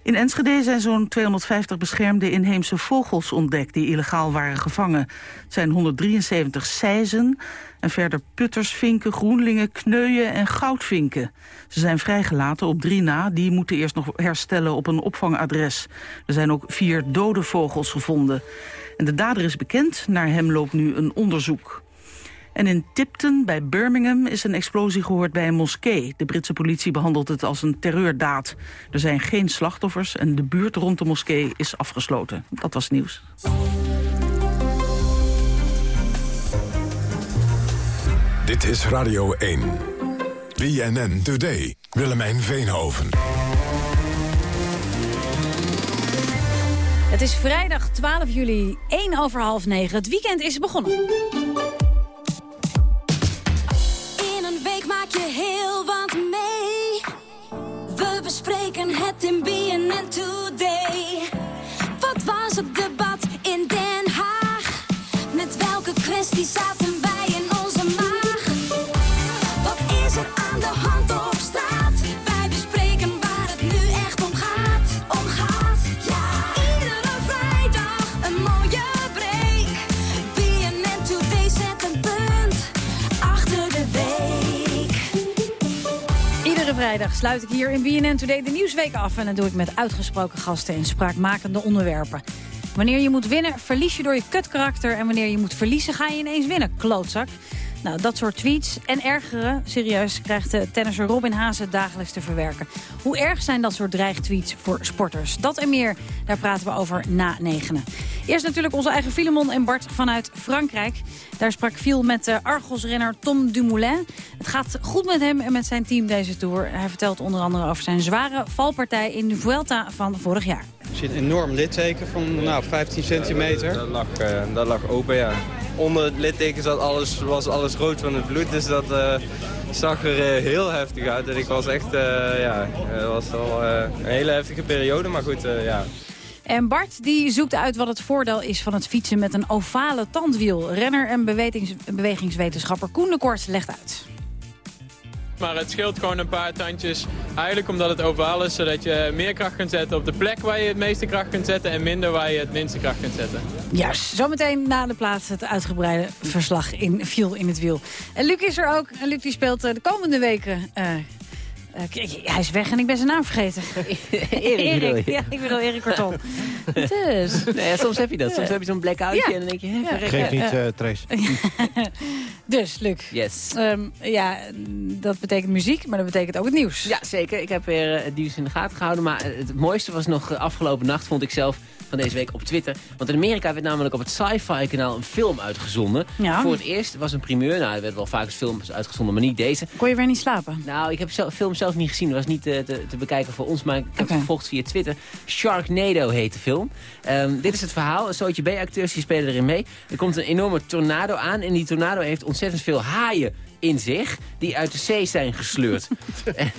In Enschede zijn zo'n 250 beschermde inheemse vogels ontdekt... die illegaal waren gevangen. Het zijn 173 seizen en verder puttersvinken, groenlingen, kneuien en goudvinken. Ze zijn vrijgelaten op drie na. Die moeten eerst nog herstellen op een opvangadres. Er zijn ook vier dode vogels gevonden. En de dader is bekend. Naar hem loopt nu een onderzoek. En in Tipton bij Birmingham is een explosie gehoord bij een moskee. De Britse politie behandelt het als een terreurdaad. Er zijn geen slachtoffers en de buurt rond de moskee is afgesloten. Dat was nieuws. Dit is Radio 1. BNN Today. Willemijn Veenhoven. Het is vrijdag 12 juli, 1 over half 9. Het weekend is begonnen. In BNN Today. Wat was het debat in Den Haag? Met welke kwestie zaten wij in sluit ik hier in BNN Today de Nieuwsweek af... en dat doe ik met uitgesproken gasten en spraakmakende onderwerpen. Wanneer je moet winnen, verlies je door je kutkarakter... en wanneer je moet verliezen, ga je ineens winnen, klootzak. Nou, dat soort tweets en ergere, serieus, krijgt de tennisser Robin Haase dagelijks te verwerken. Hoe erg zijn dat soort dreigtweets voor sporters? Dat en meer, daar praten we over na negenen. Eerst natuurlijk onze eigen Filemon en Bart vanuit Frankrijk. Daar sprak Viel met de Argos-renner Tom Dumoulin. Het gaat goed met hem en met zijn team deze Tour. Hij vertelt onder andere over zijn zware valpartij in de Vuelta van vorig jaar. Er zit een enorm litteken van nou, 15 centimeter. Dat lag, eh, dat lag open, ja. Onder het litteken zat alles, was alles rood van het bloed, dus dat eh, zag er eh, heel heftig uit. En ik was echt, eh, ja, het was wel eh, een hele heftige periode, maar goed, eh, ja. En Bart die zoekt uit wat het voordeel is van het fietsen met een ovale tandwiel. Renner en bewegings- bewegingswetenschapper Koen de Kort legt uit. Maar het scheelt gewoon een paar tandjes. Eigenlijk omdat het ovaal is, zodat je meer kracht kunt zetten op de plek waar je het meeste kracht kunt zetten... en minder waar je het minste kracht kunt zetten. Juist, zometeen na de plaats het uitgebreide verslag in Viel in het Wiel. En Luc is er ook. En Luc die speelt eh, de komende weken... eh, eh, hij is weg en ik ben zijn naam vergeten. Erik bedoel je? ja, ik bedoel Erik Kortom. dus. Nee, ja, soms heb je dat. Soms heb je zo'n blackoutje Ja. en dan denk je... hè, Ja. Geef niet, eh Trace. Dus, Luc. Yes. Ehm, ja, dat betekent muziek, maar dat betekent ook het nieuws. Ja, zeker. Ik heb weer eh, het nieuws in de gaten gehouden. Maar het mooiste was nog afgelopen nacht, vond ik zelf, van deze week op Twitter. Want in Amerika werd namelijk op het Sci-Fi kanaal een film uitgezonden. Ja. Voor het eerst was een primeur. Nou, er werden wel vaak films uitgezonden, maar niet deze. Kon je weer niet slapen? Nou, ik heb de film zelf niet gezien. Dat was niet eh, te, te bekijken voor ons, maar ik heb het gevolgd via Twitter. Sharknado heet de film. Ehm, dit is het verhaal. Een zootje B-acteurs die spelen erin mee. Er komt een enorme tornado aan en die tornado heeft ontzettend veel haaien in zich die uit de zee zijn gesleurd. En,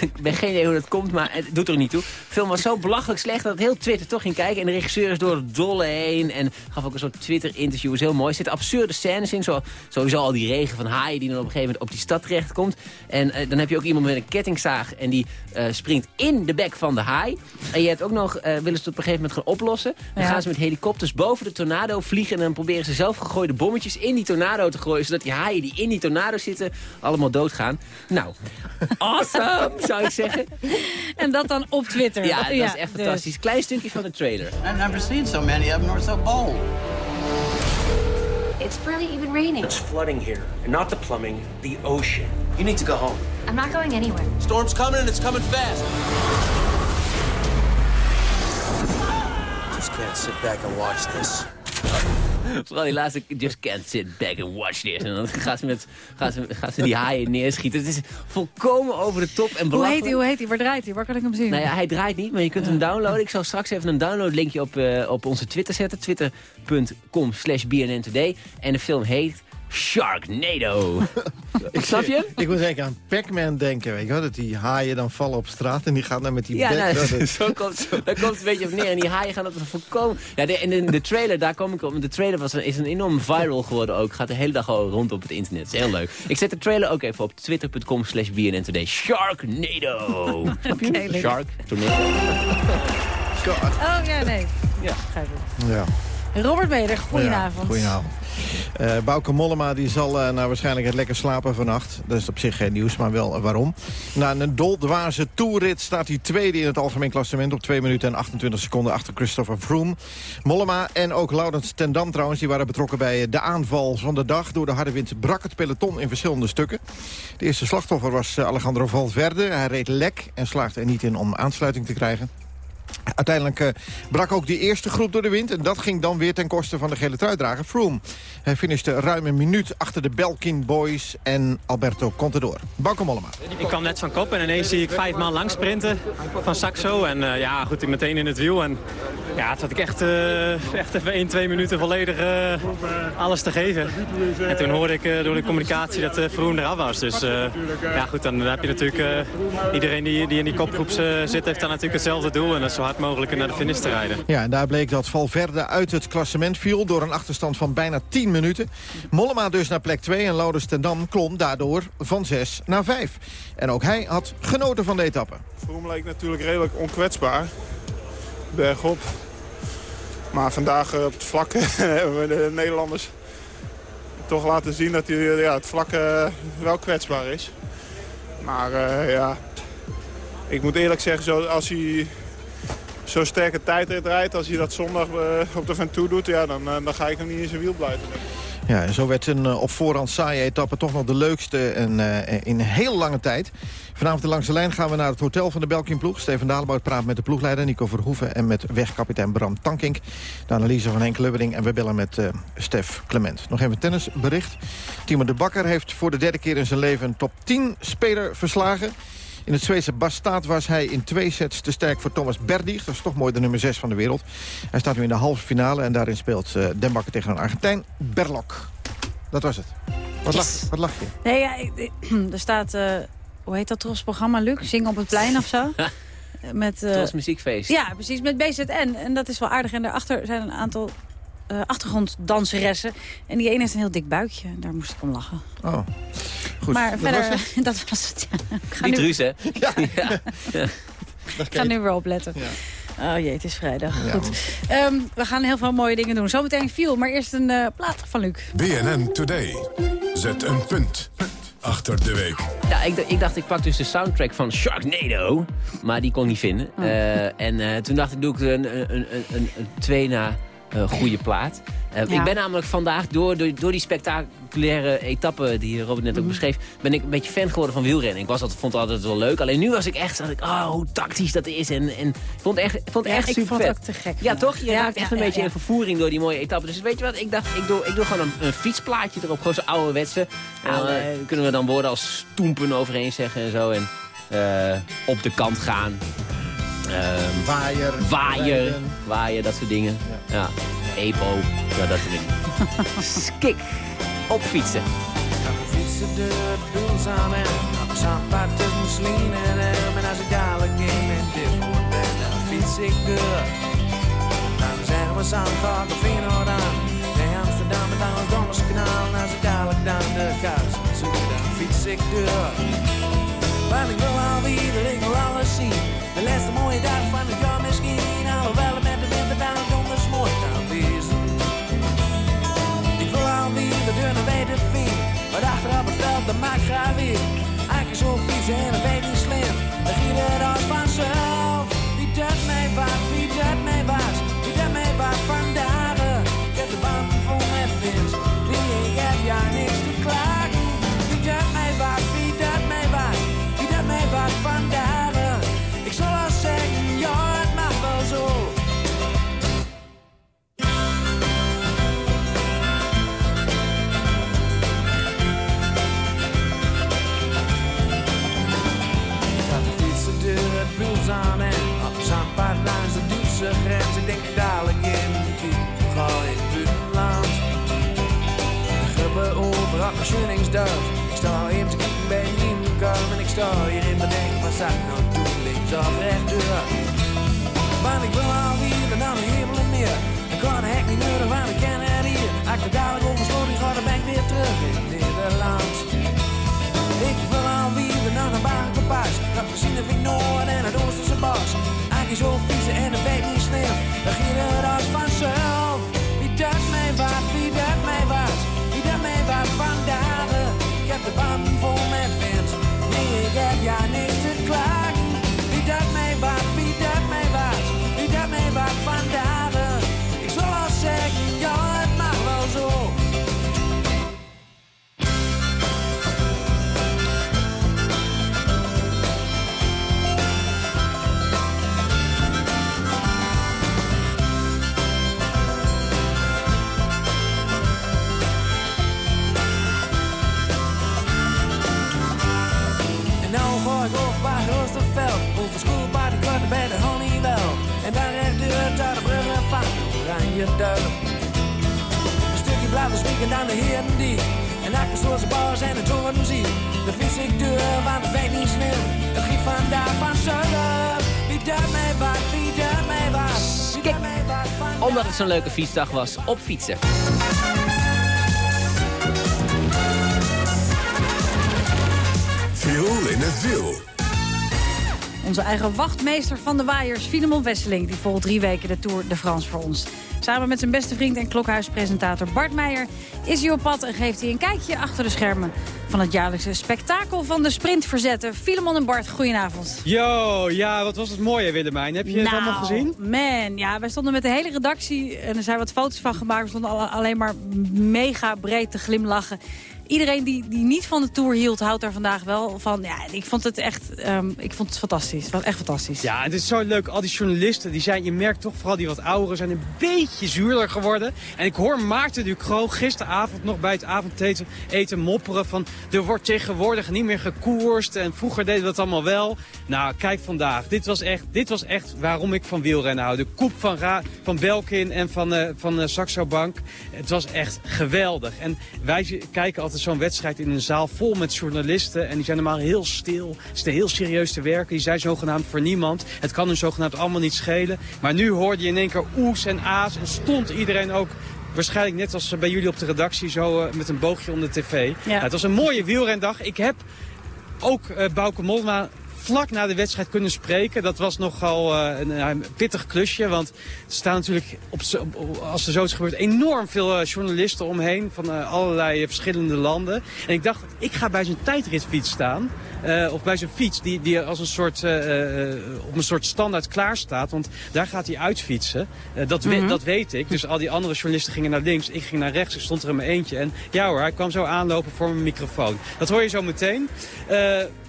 ik ben geen idee hoe dat komt, maar het doet er niet toe. De film was zo belachelijk slecht dat het heel Twitter toch ging kijken. En de regisseur is door het dolle heen en gaf ook een soort Twitter-interview. is heel mooi. Er zitten absurde scènes in, zo, sowieso al die regen van haaien die dan op een gegeven moment op die stad terechtkomt. En eh, dan heb je ook iemand met een kettingzaag en die eh, springt in de bek van de haai. En je hebt ook nog, eh, willen ze het op een gegeven moment gaan oplossen. Dan Ja. gaan ze met helikopters boven de tornado vliegen en dan proberen ze zelf gegooide bommetjes in die tornado te gooien. Zodat die haaien die in die tornado zitten allemaal doodgaan. Nou, awesome zou ik zeggen. En dat dan op Twitter. Ja, dat is echt dus. fantastisch. Klein stukje van de trailer. I've never seen so many of them or so bold. It's barely even raining. It's flooding here, and not the plumbing, the ocean. You need to go home. I'm not going anywhere. Storm's coming and it's coming fast. Just can't sit back and watch this. Vooral die laatste, just can't sit back and watch this. En dan gaan ze, met, gaan ze, gaan ze die haaien neerschieten. Het is volkomen over de top en Hoe belachelijk. heet hij? Hoe heet hij? Waar draait hij? Waar kan ik hem zien? Nou ja, hij draait niet, maar je kunt hem downloaden. Ik zal straks even een downloadlinkje op, eh, op onze Twitter zetten. Twitter.com slash BNN Today. En de film heet Sharknado. Snap je? Ik moet zeker aan Pac-Man denken, weet je wel? Dat die haaien dan vallen op straat en die gaan dan met die Ja, bek... nou, zo komt, daar komt het een beetje op neer. En die haaien gaan dat voorkomen. Ja, de, en de, de trailer, daar kom ik op. De trailer was een, is een enorm viral geworden ook. Gaat de hele dag al rond op het internet. Dat is heel leuk. Ik zet de trailer ook even op twitter.com slash BNN Today. Sharknado. Shark, tornado. Oh ja, nee. Ja, begrijp ik. Ja. Robert Meder, goedenavond. Ja, goedenavond. Eh Bouke Mollema die zal eh, nou waarschijnlijk het lekker slapen vannacht. Dat is op zich geen nieuws, maar wel eh, waarom. Na een doldwaze toerit staat hij tweede in het algemeen klassement... op 2 minuten en 28 seconden achter Christopher Froome. Mollema en ook Laurens ten Dam trouwens... die waren betrokken bij de aanval van de dag. Door de harde wind brak het peloton in verschillende stukken. De eerste slachtoffer was Alejandro Valverde. Hij reed lek en slaagde er niet in om aansluiting te krijgen. Uiteindelijk eh, brak ook die eerste groep door de wind. En dat ging dan weer ten koste van de gele truidrager Froome. Hij finishte ruim een minuut achter de Belkin Boys en Alberto Contador. Bauke Mollema. Ik kwam net van kop en ineens zie ik vijf man lang sprinten van Saxo. En eh, ja, goed, ik meteen in het wiel. En ja, het had ik echt, eh, echt even 1, 2 minuten volledig alles te geven. En toen hoorde ik door de communicatie dat uh, Vroom eraf was. Dus ja, goed, dan heb je natuurlijk... iedereen die, die in die kopgroep zit, heeft dan natuurlijk hetzelfde doel. En dat zo hard mogelijk naar de finish te rijden. Ja, en daar bleek dat Valverde uit het klassement viel... door een achterstand van bijna 10 minuten. Mollema dus naar plek 2 en Laurens ten Dam klom daardoor van 6 naar 5. En ook hij had genoten van de etappe. Vroom leek natuurlijk redelijk onkwetsbaar. Bergop. Maar vandaag eh, op het vlak hebben we de Nederlanders toch laten zien dat hij, eh, ja, het vlak eh, wel kwetsbaar is. Maar eh, ja, ik moet eerlijk zeggen, zo, als hij zo'n sterke tijdrit rijdt... als hij dat zondag eh, op de Ventoux doet, ja, dan, eh, dan ga ik hem niet in zijn wiel blijven. Ja, en zo werd een eh, op voorhand saaie etappe toch nog de leukste en, in heel lange tijd. Vanavond langs de lijn gaan we naar het hotel van de Belkin-ploeg. Steven Dalebout praat met de ploegleider Nico Verhoeven... en met wegkapitein Bram Tankink. De analyse van Henk Lubbering en we bellen met eh, Stef Clement. Nog even tennisbericht. Timo de Bakker heeft voor de derde keer in zijn leven... een top 10 speler verslagen. In het Zweedse Bastad was hij in twee sets te sterk voor Thomas Berdych. Dat is toch mooi de nummer 6 van de wereld. Hij staat nu in de halve finale en daarin speelt uh, Den Bakker tegen een Argentijn, Berlok. Dat was het. Wat, Yes. lach, wat lach je? Nee, ja, ik- ik- er staat... eh, hoe heet dat tros programma, Luc? Zingen op het plein of zo? met, eh, Tros muziekfeest. Ja, precies, met BZN. En dat is wel aardig. En daarachter zijn een aantal eh, achtergronddanseressen. En die ene heeft een heel dik buikje. En daar moest ik om lachen. Oh, goed. maar Dat verder, was het? dat was het. ja. Ik ga Niet nu- Ruus, hè? Ja. Ik ga nu weer opletten. Oh jee, het is vrijdag. Ja. Goed. Ehm, we gaan heel veel mooie dingen doen. Zometeen viel, maar eerst een eh, plaat van Luc. BNN Today. Zet een punt achter de week. Ja, ik, ik dacht, ik pak dus de soundtrack van Sharknado. Maar die kon ik niet vinden. Oh. Eh, en eh, toen dacht ik, doe ik een, een, een, een, een twee na eh, goede plaat. Eh, Ja. Ik ben namelijk vandaag, door, door, door die spectaculaire etappe die Robert net ook Mhm. beschreef... ben ik een beetje fan geworden van wielrennen. Ik was dat, vond het altijd wel leuk. Alleen nu was ik echt, dacht ik, oh, hoe tactisch dat is. En, en ik vond het echt, ik vond Ja, echt ik super vond het vet. ook te gek Ja, toch? Je Ja, raakt echt een beetje in vervoering door die mooie etappe. Dus weet je wat, ik dacht, ik doe, ik doe gewoon een, een fietsplaatje erop. Gewoon zo'n ouderwetse. En dan, Ah, eh, kunnen we dan woorden als stoempen overheen zeggen en zo. En op de kant gaan. Ehm, waaier. Waaier. Waaier, dat soort dingen. Ja. EPO. Ja, dat soort dingen. Skik. Op fietsen. fietsen door het doelzaam en op zandpad tussen Slien en hem. En als ik dadelijk in mijn dipboard ben, dan fiets ik door. Dan zeggen we Zandvoort of Feyenoord aan. Nee, Amsterdam en dan het Donderskanaal. En als ik dadelijk dan de kous zoek, dan fiets ik door. Want ik wil alweer, dat ik wil alles zien. De laatste mooie dag van het jaar Ik sta even te kijken bij Niemkam en ik sta hier in mijn denk, wat zou ik nou doen? Links of rechtdoor. Want ik wil alweer naar de hemel en meer. Ik kan de hek niet nodig, want ik ken het hier. Ik dadelijk oversloot, ik ga dan ben ik weer terug in Nederland. Ik wil alweer naar een bagenpaas. Dat gezien heb ik Noord en het Oosterse bos. Eigenlijk zo vieze en de weet niet sneeuw. Dan ging het als vanzelf. Wie dat mij wat, wie Ik heb de band vol met wind. Nee, ik heb ja niks te klagen. Wie dat mij wat, wie dat mij wat. Wie dat mij wat vandaag. Oranje Duif. Een stukje blijven spieken aan de heren die. En de zoals de bars en de toren zie. De vis ik deur, want het weet niet snel. Het giet vandaag van zuiden. Wie dat mij wat, wie dat mij wat. Van Omdat het zo'n leuke fietsdag was, op fietsen. Viool in het wiel. Onze eigen wachtmeester van de waaiers, Filemon Wesseling... die volgt drie weken de Tour de France voor ons. Samen met zijn beste vriend en klokhuispresentator Bart Meijer... is hij op pad en geeft hij een kijkje achter de schermen... van het jaarlijkse spektakel van de sprintverzetten. Filemon en Bart, goedenavond. Yo, ja, wat was het mooie, Willemijn. Heb je het Nou, allemaal gezien? man, ja, wij stonden met de hele redactie... en er zijn wat foto's van gemaakt. We stonden alle- alleen maar mega breed te glimlachen. Iedereen die, die niet van de Tour hield, houdt daar vandaag wel van. Ja, ik vond het echt ehm, ik vond het fantastisch. Het was echt fantastisch. Ja, het is zo leuk. Al die journalisten, die zijn, je merkt toch vooral die wat ouderen, zijn een beetje zuurder geworden. En ik hoor Maarten Ducro gisteravond nog bij het avondeten eten mopperen van... er wordt tegenwoordig niet meer gekoerst en vroeger deden we dat allemaal wel. Nou, kijk vandaag. Dit was echt, dit was echt waarom ik van wielrennen hou. De koep van, van Belkin en van, eh, van eh, Saxo Bank. Het was echt geweldig. En wij kijken altijd zo'n wedstrijd in een zaal vol met journalisten. En die zijn normaal heel stil, zitten heel serieus te werken. Die zijn zogenaamd voor niemand. Het kan hun zogenaamd allemaal niet schelen. Maar nu hoorde je in één keer oes en aas. En stond iedereen ook waarschijnlijk net als bij jullie op de redactie zo eh, met een boogje om de tv. Ja. het was een mooie wielrendag. Ik heb ook eh Bauke Mollema vlak na de wedstrijd kunnen spreken. Dat was nogal eh, een, een pittig klusje. Want er staan natuurlijk, op, als er zoiets gebeurt, enorm veel eh, journalisten omheen. Van eh, allerlei eh, verschillende landen. En ik dacht, ik ga bij zijn tijdritfiets staan. eh, of bij zijn fiets, die, die als een soort, eh, eh, op een soort standaard klaar staat. Want daar gaat hij uitfietsen. Eh, dat, we- Mhm. dat weet ik. Dus al die andere journalisten gingen naar links. Ik ging naar rechts. Ik stond er in mijn eentje. En ja hoor, hij kwam zo aanlopen voor mijn microfoon. Dat hoor je zo meteen.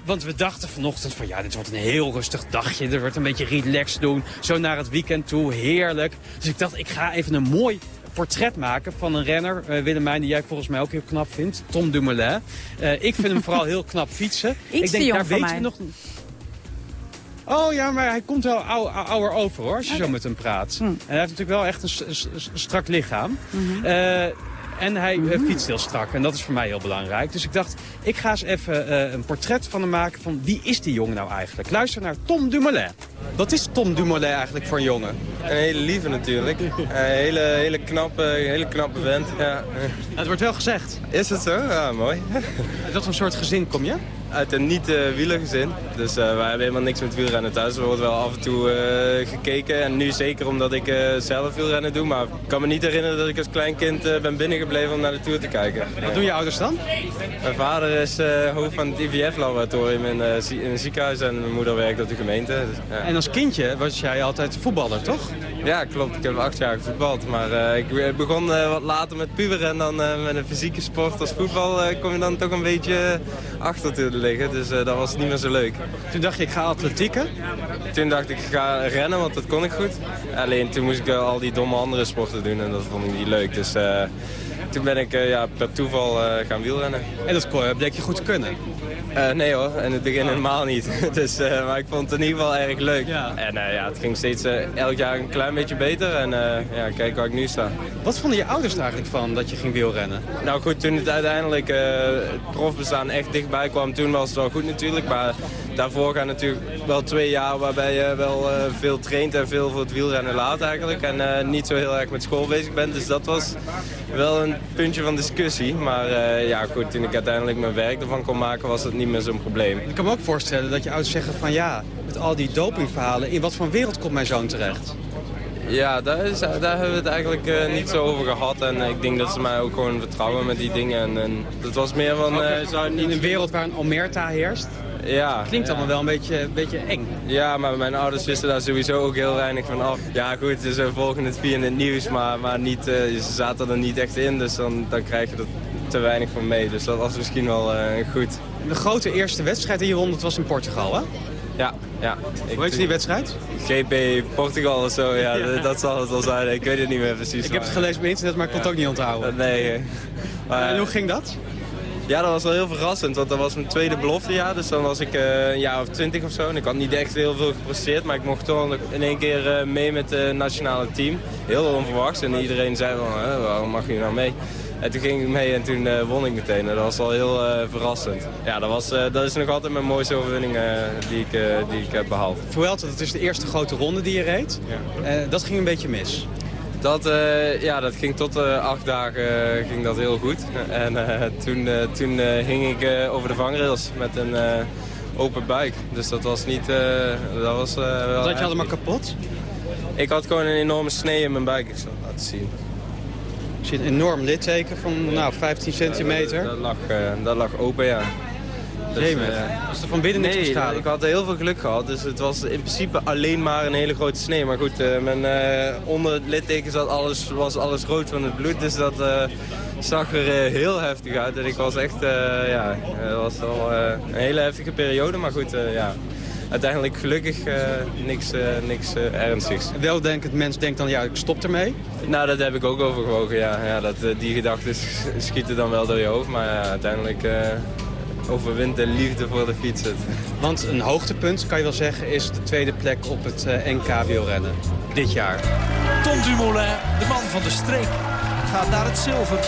Want we dachten vanochtend van ja, dit wordt een heel rustig dagje. Er wordt een beetje relaxed doen. Zo naar het weekend toe. Heerlijk. Dus ik dacht, ik ga even een mooi portret maken van een renner, eh, Willemijn, die jij volgens mij ook heel knap vindt. Tom Dumoulin. Eh, ik vind hem vooral heel knap fietsen. Iets ik te jong daar voor weten mij. we nog Oh ja, maar hij komt wel ou- ou- ouder over hoor, als je zo met hem praat. Hm. En hij heeft natuurlijk wel echt een, strak lichaam. Mhm. Eh, en hij eh, fietst heel strak. En dat is voor mij heel belangrijk. Dus ik dacht, ik ga eens even eh, een portret van hem maken van wie is die jongen nou eigenlijk. Luister naar Tom Dumoulin. Wat is Tom Dumoulin eigenlijk voor een jongen? Een hele lieve natuurlijk. Een hele, hele, knappe, hele knappe vent. Ja. Het wordt wel gezegd. Is het zo? Ja, mooi. Uit wat voor soort gezin kom je? Uit een niet-wielergezin. dus eh, wij hebben helemaal niks met wielrennen thuis. Er wordt wel af en toe eh, gekeken. En nu zeker omdat ik eh, zelf wielrennen doe. Maar ik kan me niet herinneren dat ik als klein kind ben binnengebleven om naar de Tour te kijken. Wat doen je ouders dan? Mijn vader is hoofd van het IVF-laboratorium in, een ziekenhuis. En mijn moeder werkt op de gemeente. Dus, ja. En als kindje was jij altijd voetballer, toch? Ja, klopt. Ik heb acht jaar gevoetbald. Maar eh, ik begon eh, wat later met puberen en dan eh, met een fysieke sport als voetbal kom je dan toch een beetje achter te liggen. Dus dat was niet meer zo leuk. Toen dacht je, ik ga atletieken? Toen dacht ik, ik ga rennen, want dat kon ik goed. Alleen toen moest ik al die domme andere sporten doen en dat vond ik niet leuk. Dus toen ben ik eh, ja, per toeval eh, gaan wielrennen. En dat bleek je goed te kunnen? Eh, nee hoor, in het begin helemaal niet. dus, maar ik vond het in ieder geval erg leuk. En eh, ja, het ging steeds elk jaar een klein klein beetje beter en ja, kijk waar ik nu sta. Wat vonden je ouders er eigenlijk van dat je ging wielrennen? Nou goed, toen het uiteindelijk het profbestaan echt dichtbij kwam, toen was het wel goed natuurlijk. Maar daarvoor gaan natuurlijk wel twee jaar waarbij je wel veel traint en veel voor het wielrennen laat eigenlijk. En niet zo heel erg met school bezig bent. Dus dat was wel een puntje van discussie. Maar ja goed, toen ik uiteindelijk mijn werk ervan kon maken was het niet meer zo'n probleem. Ik kan me ook voorstellen dat je ouders zeggen van ja, met al die dopingverhalen, in wat voor wereld komt mijn zoon terecht? Ja, daar, is, daar hebben we het eigenlijk uh, niet zo over gehad. En ik denk dat ze mij ook gewoon vertrouwen met die dingen. En, en het was meer van... Uh, zou niet... In een wereld waar een omerta heerst? Ja. Klinkt ja. allemaal wel een beetje, een beetje eng. Ja, maar mijn ouders wisten daar sowieso ook heel weinig van af. Ja goed, ze volgen het via het nieuws, maar, maar niet, uh, ze zaten er niet echt in. Dus dan, dan krijg je er te weinig van mee. Dus dat was misschien wel goed. De grote eerste wedstrijd die je won, dat was in Portugal, hè? Ja, ja. Hoe heet die wedstrijd? GP Portugal of zo, ja, ja. Dat, zal het wel zijn. Ik weet het niet meer precies. Ik heb het gelezen op internet, maar ik kon het ook niet onthouden. Nee. Maar, en hoe ging dat? Ja, dat was wel heel verrassend, want dat was mijn tweede beloftejaar. Dus dan was ik uh, een jaar of twintig of zo. En ik had niet echt heel veel gepresteerd, maar ik mocht toch in één keer uh, mee met het nationale team. Heel onverwachts. En iedereen zei van, waarom mag je nou mee? En toen ging ik mee en toen uh, won ik meteen. En dat was al heel uh, verrassend. Ja, dat, was, uh, dat is nog altijd mijn mooiste overwinning die, ik, die ik heb behaald. Vuelta, dat is de eerste grote ronde die je reed. Ja. dat ging een beetje mis. Dat, ja, dat ging tot acht dagen ging dat heel goed. En toen, toen hing ik over de vangrails met een open buik. Dus dat was niet... dat was, Wat had je allemaal kapot? Ik had gewoon een enorme snee in mijn buik. Ik zal het laten zien. Ik zie een enorm litteken van nou, 15 centimeter. dat, lag, uh, dat lag open, ja. Dus, uh, is er van binnen niks nee, beschadigd? ik had heel veel geluk gehad. Dus het was in principe alleen maar een hele grote snee. Maar goed, uh, mijn, onder het litteken zat alles, was alles rood van het bloed. Dus dat zag er heel heftig uit. En ik was echt, ja, het was wel een hele heftige periode. Maar goed, ja uiteindelijk gelukkig uh, niks, uh, niks uh, ernstigs. Weldenkend mens denkt dan, ja, ik stop ermee? Nou, dat heb ik ook overgewogen, ja. ja dat, die gedachten schieten dan wel door je hoofd. Maar ja, uiteindelijk overwint de liefde voor de fiets het. Want een hoogtepunt, kan je wel zeggen, is de tweede plek op het NK wielrennen. Dit jaar. Tom Dumoulin, de man van de streek, gaat naar het zilver.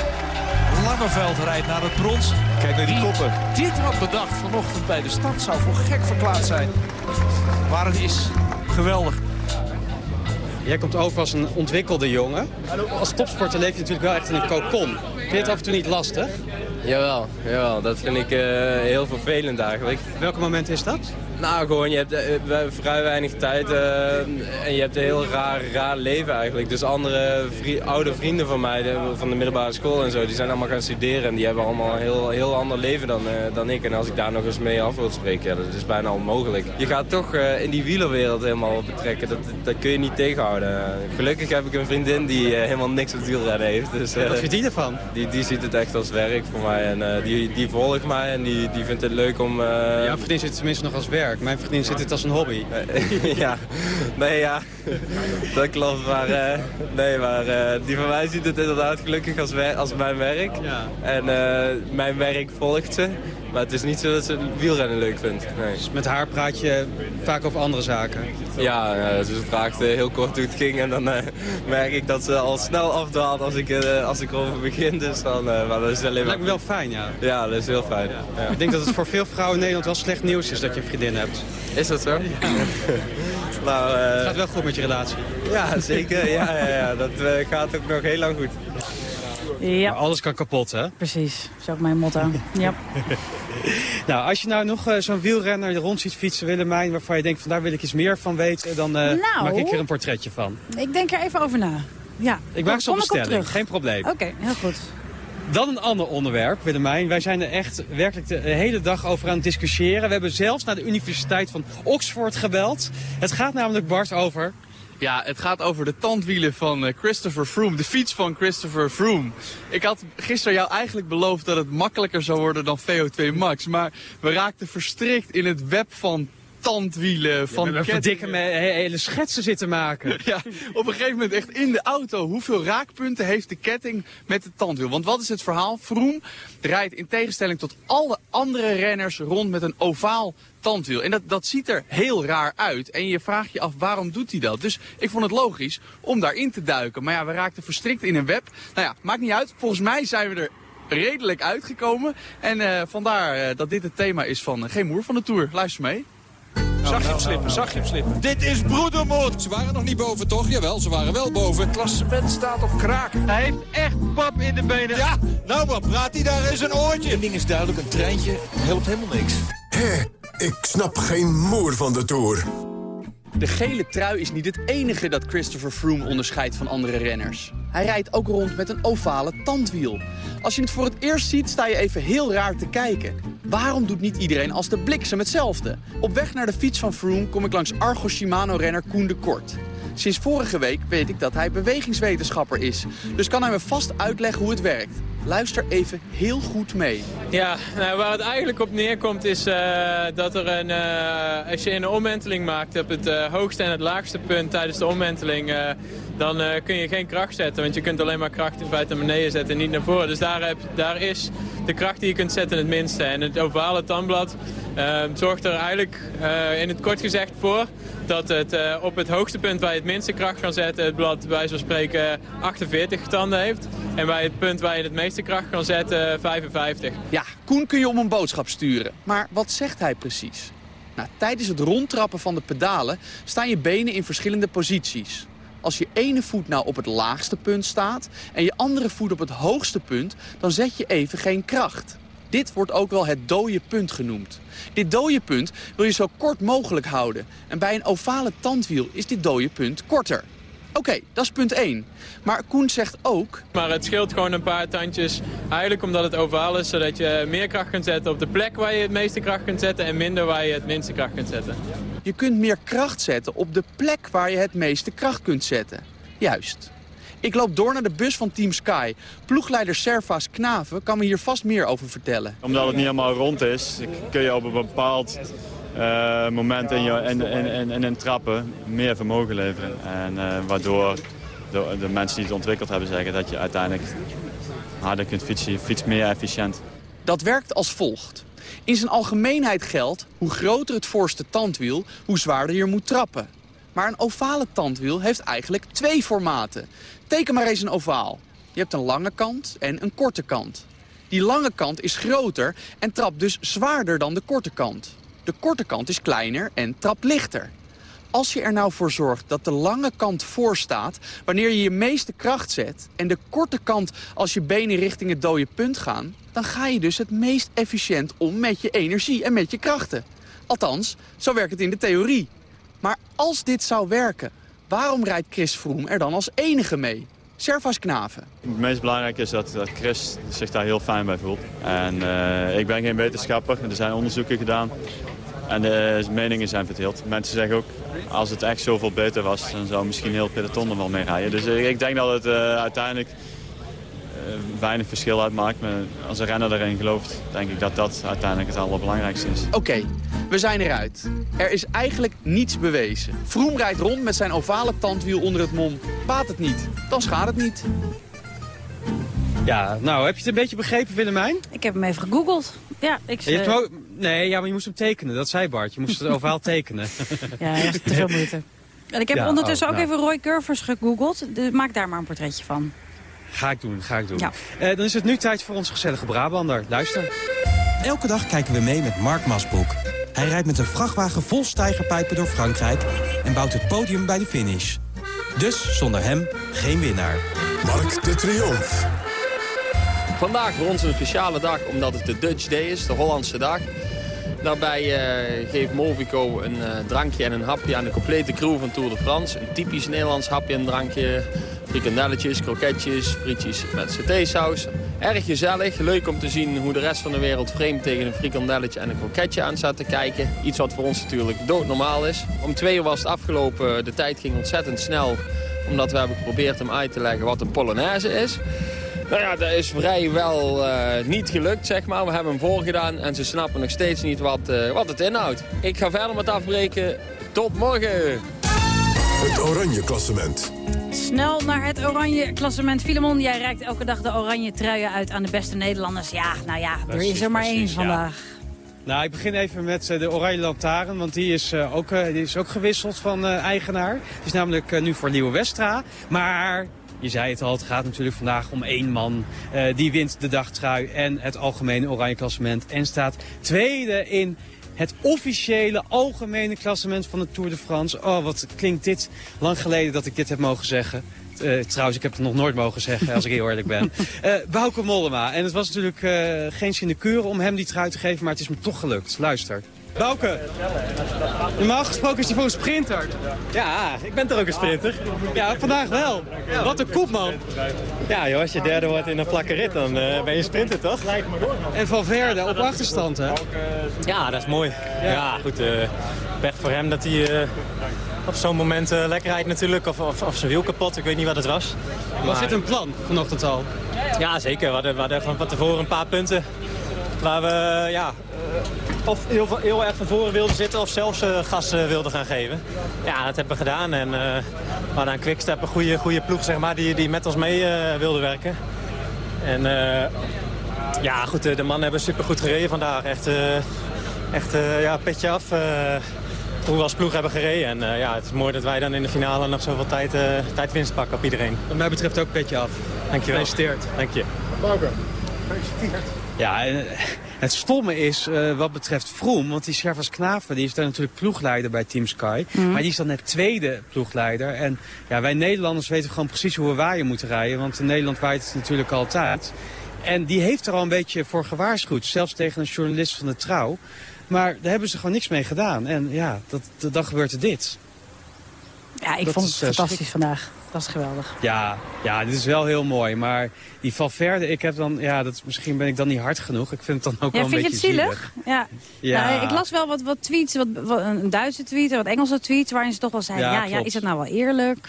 Langeveld rijdt naar het brons. Kijk naar die koppen. Dit had bedacht vanochtend bij de stad zou voor gek verklaard zijn. Maar het is geweldig. Jij komt over als een ontwikkelde jongen. Als topsporter leef je natuurlijk wel echt in een kokon. Vind je het af en toe niet lastig? Jawel, jawel. dat vind ik uh, heel vervelend eigenlijk. Welk moment is dat? Nou, gewoon, je hebt uh, vrij weinig tijd uh, en je hebt een heel raar, raar leven eigenlijk. Dus andere vri oude vrienden van mij, de, van de middelbare school en zo, die zijn allemaal gaan studeren. En die hebben allemaal een heel, heel ander leven dan, dan ik. En als ik daar nog eens mee af wil spreken, ja, dat is bijna onmogelijk. Je gaat toch in die wielerwereld helemaal betrekken, dat, dat kun je niet tegenhouden. Gelukkig heb ik een vriendin die helemaal niks met wielrennen heeft. Dus, Wat vind je ervan? Die, die ziet het echt als werk voor mij en die, die volgt mij en die, die vindt het leuk om... Jouw vriendin zit tenminste nog als werk. Mijn vriendin zit het als een hobby. ja, nee ja, dat klopt. Maar, uh, nee, maar uh, die van mij ziet het inderdaad gelukkig als, als mijn werk. Ja. En uh, mijn werk volgt ze. Maar het is niet zo dat ze wielrennen leuk vindt. Nee. Dus met haar praat je vaak over andere zaken? Ja, ja ze vraagt heel kort hoe het ging. En dan merk ik dat ze al snel afdwaalt als ik, als ik erover begin. Dus dan, maar dat is alleen maar... lijkt me wel fijn, ja. Ja, dat is heel fijn. Ja. Ja. Ik denk dat het voor veel vrouwen in Nederland wel slecht nieuws is dat je een vriendin hebt. Is dat zo? Ja. nou, uh... Het gaat wel goed met je relatie. Ja, zeker. Ja, ja, ja. dat uh, gaat ook nog heel lang goed. Ja. Maar alles kan kapot, hè? Precies. Dat is ook mijn motto. ja. nou, als je nou nog uh, zo'n wielrenner rond ziet fietsen, Willemijn... waarvan je denkt, van daar wil ik iets meer van weten... dan nou, maak ik er een portretje van. Ik denk er even over na. Ja. Ik maak ze op bestelling, geen probleem. Oké, okay, heel goed. Dan een ander onderwerp, Willemijn. Wij zijn er echt werkelijk de hele dag over aan het discussiëren. We hebben zelfs naar de Universiteit van Oxford gebeld. Het gaat namelijk, Bart, over... Ja, het gaat over de tandwielen van Christopher Froome, de fiets van Christopher Froome. Ik had gisteren jou eigenlijk beloofd dat het makkelijker zou worden dan VO2 Max. Maar we raakten verstrikt in het web van tandwielen, van ja, hele schetsen zitten maken. ja, op een gegeven moment echt in de auto. Hoeveel raakpunten heeft de ketting met het tandwiel? Want wat is het verhaal? Vroom rijdt in tegenstelling tot alle andere renners rond met een ovaal tandwiel. En dat, dat ziet er heel raar uit. En je vraagt je af, waarom doet hij dat? Dus ik vond het logisch om daarin te duiken. Maar ja, we raakten verstrikt in een web. Nou ja, maakt niet uit. Volgens mij zijn we er redelijk uitgekomen. En uh, vandaar uh, dat dit het thema is van uh, Geen Moer van de Tour. Luister mee. Zag je hem slippen, zag je hem slippen. Dit is broedermoord. Ze waren nog niet boven, toch? Jawel, ze waren wel boven. Het klassement staat op kraak. Hij heeft echt pap in de benen. Ja, nou maar, praat hij daar eens een oortje. Een ding is duidelijk, een treintje helpt helemaal niks. Hé, ik snap geen moer van de Tour. De gele trui is niet het enige dat Christopher Froome onderscheidt van andere renners. Hij rijdt ook rond met een ovale tandwiel. Als je het voor het eerst ziet, sta je even heel raar te kijken. Waarom doet niet iedereen als de bliksem hetzelfde? Op weg naar de fiets van Froome kom ik langs Argo Shimano-renner Koen de Kort. Sinds vorige week weet ik dat hij bewegingswetenschapper is. Dus kan hij me vast uitleggen hoe het werkt. Luister even heel goed mee. Ja, nou, waar het eigenlijk op neerkomt is uh, dat er een, uh, als je een omwenteling maakt op het uh, hoogste en het laagste punt tijdens de omwenteling, dan kun je geen kracht zetten. Want je kunt alleen maar kracht in feite naar beneden zetten en niet naar voren. Dus daar, heb, daar is de kracht die je kunt zetten het minste. En het ovale tandblad zorgt er eigenlijk in het kort gezegd voor dat het op het hoogste punt waar je het minste kracht kan zetten... het blad bij zo'n spreken 48 tanden heeft. En bij het punt waar je het meeste kracht kan zetten 55. Ja, Koen kun je om een boodschap sturen. Maar wat zegt hij precies? Nou, tijdens het rondtrappen van de pedalen staan je benen in verschillende posities. Als je ene voet nou op het laagste punt staat en je andere voet op het hoogste punt... dan zet je even geen kracht. Dit wordt ook wel het dode punt genoemd. Dit dode punt wil je zo kort mogelijk houden. En bij een ovale tandwiel is dit dode punt korter. Oké, okay, dat is punt 1. Maar Koen zegt ook... Maar het scheelt gewoon een paar tandjes. Eigenlijk omdat het ovaal is, zodat je meer kracht kunt zetten op de plek waar je het meeste kracht kunt zetten... en minder waar je het minste kracht kunt zetten. Je kunt meer kracht zetten op de plek waar je het meeste kracht kunt zetten. Juist. Ik loop door naar de bus van Team Sky. Ploegleider Servaas Knaven kan me hier vast meer over vertellen. Omdat het niet helemaal rond is, kun je op een bepaald uh, moment in, je, in, trappen meer vermogen leveren. En uh, waardoor de, de, mensen die het ontwikkeld hebben zeggen dat je uiteindelijk harder kunt fietsen. Je meer efficiënt. Dat werkt als volgt. In zijn algemeenheid geldt, hoe groter het voorste tandwiel, hoe zwaarder je moet trappen. Maar een ovale tandwiel heeft eigenlijk twee formaten. Teken maar eens een ovaal. Je hebt een lange kant en een korte kant. Die lange kant is groter en trapt dus zwaarder dan de korte kant. De korte kant is kleiner en trapt lichter. Als je er nou voor zorgt dat de lange kant voor staat... wanneer je je meeste kracht zet... en de korte kant als je benen richting het dode punt gaan... dan ga je dus het meest efficiënt om met je energie en met je krachten. Althans, zo werkt het in de theorie. Maar als dit zou werken, waarom rijdt Chris Froome er dan als enige mee? Servas Knaven. Het meest belangrijke is dat, Chris zich daar heel fijn bij voelt. En uh, ik ben geen wetenschapper, er zijn onderzoeken gedaan. En de meningen zijn verdeeld. Mensen zeggen ook, als het echt zoveel beter was, dan zou misschien heel peloton er wel mee rijden. Dus uh, ik denk dat het uh, uiteindelijk weinig verschil uitmaakt. Maar als een renner erin gelooft, denk ik dat dat uiteindelijk het allerbelangrijkste is. Oké, okay, we zijn eruit. Er is eigenlijk niets bewezen. Vroom rijdt rond met zijn ovale tandwiel onder het mom. Baat het niet, dan schaadt het niet. Ja, nou, heb je het een beetje begrepen, Willemijn? Ik heb hem even gegoogeld. Ja, ik... Je hebt hem ook... Nee, ja, maar je moest hem tekenen. Dat zei Bart. Je moest het ovaal tekenen. ja, dat is te veel moeite. En ik heb Ja, ondertussen oh, ook nou. even Roy Curvers gegoogeld. Dus maak daar maar een portretje van. Ga ik doen, ga ik doen. Ja. Eh, dan is het nu tijd voor onze gezellige Brabander. Luister. Elke dag kijken we mee met Mark Masbroek. Hij rijdt met een vrachtwagen vol stijgerpijpen door Frankrijk... en bouwt het podium bij de finish. Dus zonder hem geen winnaar. Mark de Triomf. Vandaag voor ons een speciale dag omdat het de Dutch Day is, de Hollandse dag. Daarbij eh, geeft Movico een eh, drankje en een hapje aan de complete crew van Tour de France. Een typisch Nederlands hapje en drankje. Frikandelletjes, kroketjes, frietjes met satésaus. Erg gezellig, leuk om te zien hoe de rest van de wereld vreemd tegen een frikandelletje en een kroketje aan staat te kijken. Iets wat voor ons natuurlijk doodnormaal is. Om twee uur was het afgelopen, de tijd ging ontzettend snel. Omdat we hebben geprobeerd hem uit te leggen wat een Polonaise is. Nou ja, dat is vrijwel uh, niet gelukt, zeg maar. We hebben hem voorgedaan en ze snappen nog steeds niet wat, uh, wat het inhoudt. Ik ga verder met afbreken. Tot morgen! Het Oranje Klassement. Snel naar het oranje klassement. Filemon, jij reikt elke dag de oranje truien uit aan de beste Nederlanders. Ja, nou ja, er is er maar één vandaag. Nou, ik begin even met eh, de Oranje Lantaarn, want die is, uh, ook, uh, die is ook gewisseld van eigenaar. Die is namelijk nu voor Nieuwe Westra. Maar je zei het al, het gaat natuurlijk vandaag om één man. Uh, die wint de dagtrui en het algemene oranje klassement. En staat tweede in het officiële algemene klassement van de Tour de France. Oh, wat klinkt dit lang geleden dat ik dit heb mogen zeggen. Uh, trouwens, ik heb het nog nooit mogen zeggen, als ik heel eerlijk ben. Uh, Bauke Mollema. En het was natuurlijk uh, geen sinecure om hem die trui te geven, maar het is me toch gelukt. Luister. Bouke, normaal gesproken is hij voor een sprinter. Ja, ik ben toch ook een sprinter. Ja, vandaag wel. Wat een koepman. Ja joh, als je derde wordt in een vlakke rit, dan uh, ben je sprinter toch? En Valverde op achterstand hè? Ja, dat is mooi. Ja, goed, uh, pech voor hem dat hij... Uh, op zo'n moment uh, lekker rijdt natuurlijk, of, of, of, zijn wiel kapot, ik weet niet wat het was. Was dit een plan vanochtend al? Ja, zeker. We hadden, we hadden van tevoren een paar punten waar we ja, of heel, heel, erg van voren wilden zitten of zelfs uh, gas uh, wilden gaan geven. Ja, dat hebben we gedaan. En uh, we hadden aan Quickstep een goede, goede ploeg zeg maar, die, die met ons mee wilde werken. En ja, goed, de mannen hebben supergoed gereden vandaag. Echt, echt ja, petje af hoe we als ploeg hebben gereden. En ja, het is mooi dat wij dan in de finale nog zoveel tijd, tijd winst pakken op iedereen. Wat mij betreft ook petje af. Dankjewel. Gefeliciteerd. Dank je. Bouke, gefeliciteerd. Ja, het stomme is uh, wat betreft Vroom, want die Servas Knaven die is daar natuurlijk ploegleider bij Team Sky. Mm. Maar die is dan net tweede ploegleider. En ja, wij Nederlanders weten gewoon precies hoe we waaien moeten rijden. Want in Nederland waait het natuurlijk altijd. En die heeft er al een beetje voor gewaarschuwd. Zelfs tegen een journalist van de Trouw. Maar daar hebben ze gewoon niks mee gedaan. En ja, dat, dat, dan gebeurt er dit. Ja, ik Dat vond het uh, fantastisch schrik- vandaag. Dat is geweldig. Ja, ja, dit is wel heel mooi. Maar die Valverde, ik heb dan, ja, dat, misschien ben ik dan niet hard genoeg. Ik vind het dan ook Ja, wel een vind je beetje het zielig? Ja. Ja. Nou, ik las wel wat, wat tweets, wat, wat- een Duitse tweet wat Engelse tweets... waarin ze toch wel zeiden, Ja, ja, ja, is het nou wel eerlijk?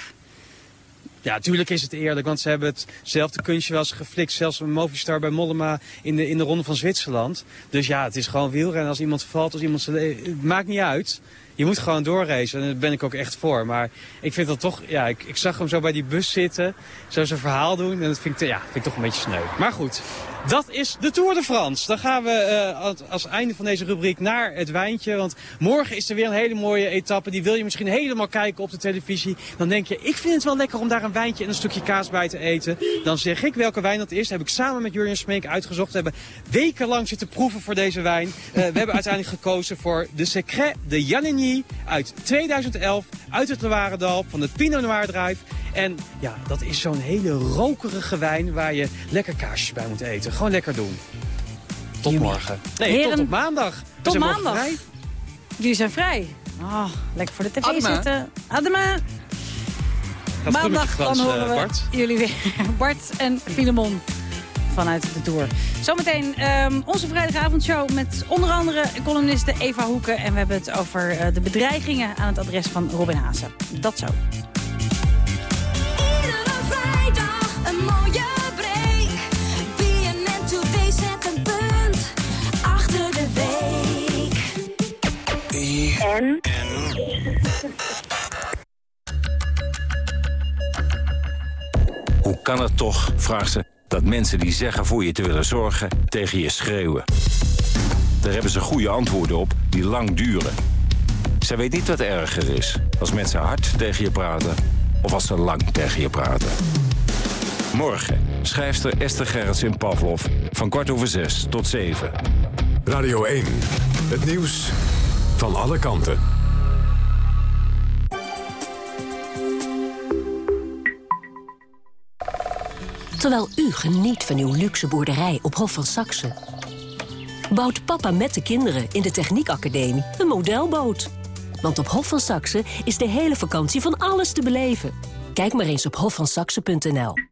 Ja, tuurlijk is het eerlijk, want ze hebben hetzelfde kunstje wel eens geflikt. Zelfs een Movistar bij Mollema in de, in de ronde van Zwitserland. Dus ja, het is gewoon wielrennen. Als iemand valt, als iemand... Het maakt niet uit. Je moet gewoon doorracen en daar ben ik ook echt voor. Maar ik vind dat toch... Ja, ik, ik zag hem zo bij die bus zitten. Zo zijn verhaal doen. En dat vind ik, ja, vind ik toch een beetje sneu. Maar goed, dat is de Tour de France. Dan gaan we eh, als, einde van deze rubriek naar het wijntje. Want morgen is er weer een hele mooie etappe. Die wil je misschien helemaal kijken op de televisie. Dan denk je, ik vind het wel lekker om daar een wijntje en een stukje kaas bij te eten. Dan zeg ik welke wijn dat is. Dat heb ik samen met Jurjen Smeek uitgezocht. We hebben wekenlang zitten proeven voor deze wijn. Eh, we hebben uiteindelijk gekozen voor de Secret de Janigny uit 2011. Uit het Loiredal van het Pinot Noir Drive. En ja, dat is zo'n hele rokerige wijn waar je lekker kaasjes bij moet eten. Gewoon lekker doen. Tot morgen. Nee, Heren, tot op maandag. We Tot maandag. vrij. Jullie zijn vrij. Oh, lekker voor de tv Adema. zitten. Adema. Gaat Maandag Frans, dan eh, horen we Bart. jullie weer. Bart en Filemon vanuit de Tour. Zometeen ehm, onze vrijdagavondshow met onder andere columniste Eva Hoeken. En we hebben het over eh, de bedreigingen aan het adres van Robin Haase. Dat zo. En? Hoe kan het toch, vraagt ze, dat mensen die zeggen voor je te willen zorgen tegen je schreeuwen? Daar hebben ze goede antwoorden op die lang duren. Zij weet niet wat erger is, als mensen hard tegen je praten of als ze lang tegen je praten. Morgen, schrijfster Esther Gerrits in Pavlov, van kwart over zes tot zeven. Radio 1, het nieuws van alle kanten. Terwijl u geniet van uw luxe boerderij op Hof van Saxe. Bouwt papa met de kinderen in de Techniekacademie een modelboot. Want op Hof van Saxe is de hele vakantie van alles te beleven. Kijk maar eens op hofvansaxe.nl.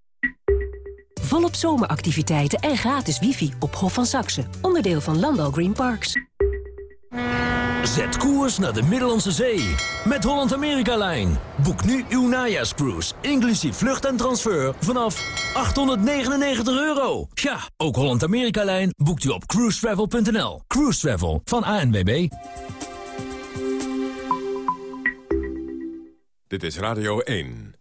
Volop zomeractiviteiten en gratis wifi op Hof van Saxe. Onderdeel van Landal Green Parks. Zet koers naar de Middellandse Zee met Holland-Amerika-lijn. Boek nu uw najaarscruise, inclusief vlucht en transfer, vanaf 899 euro. Ja, ook Holland-Amerika-lijn boekt u op cruisetravel.nl. Cruise Travel van ANWB. Dit is Radio 1.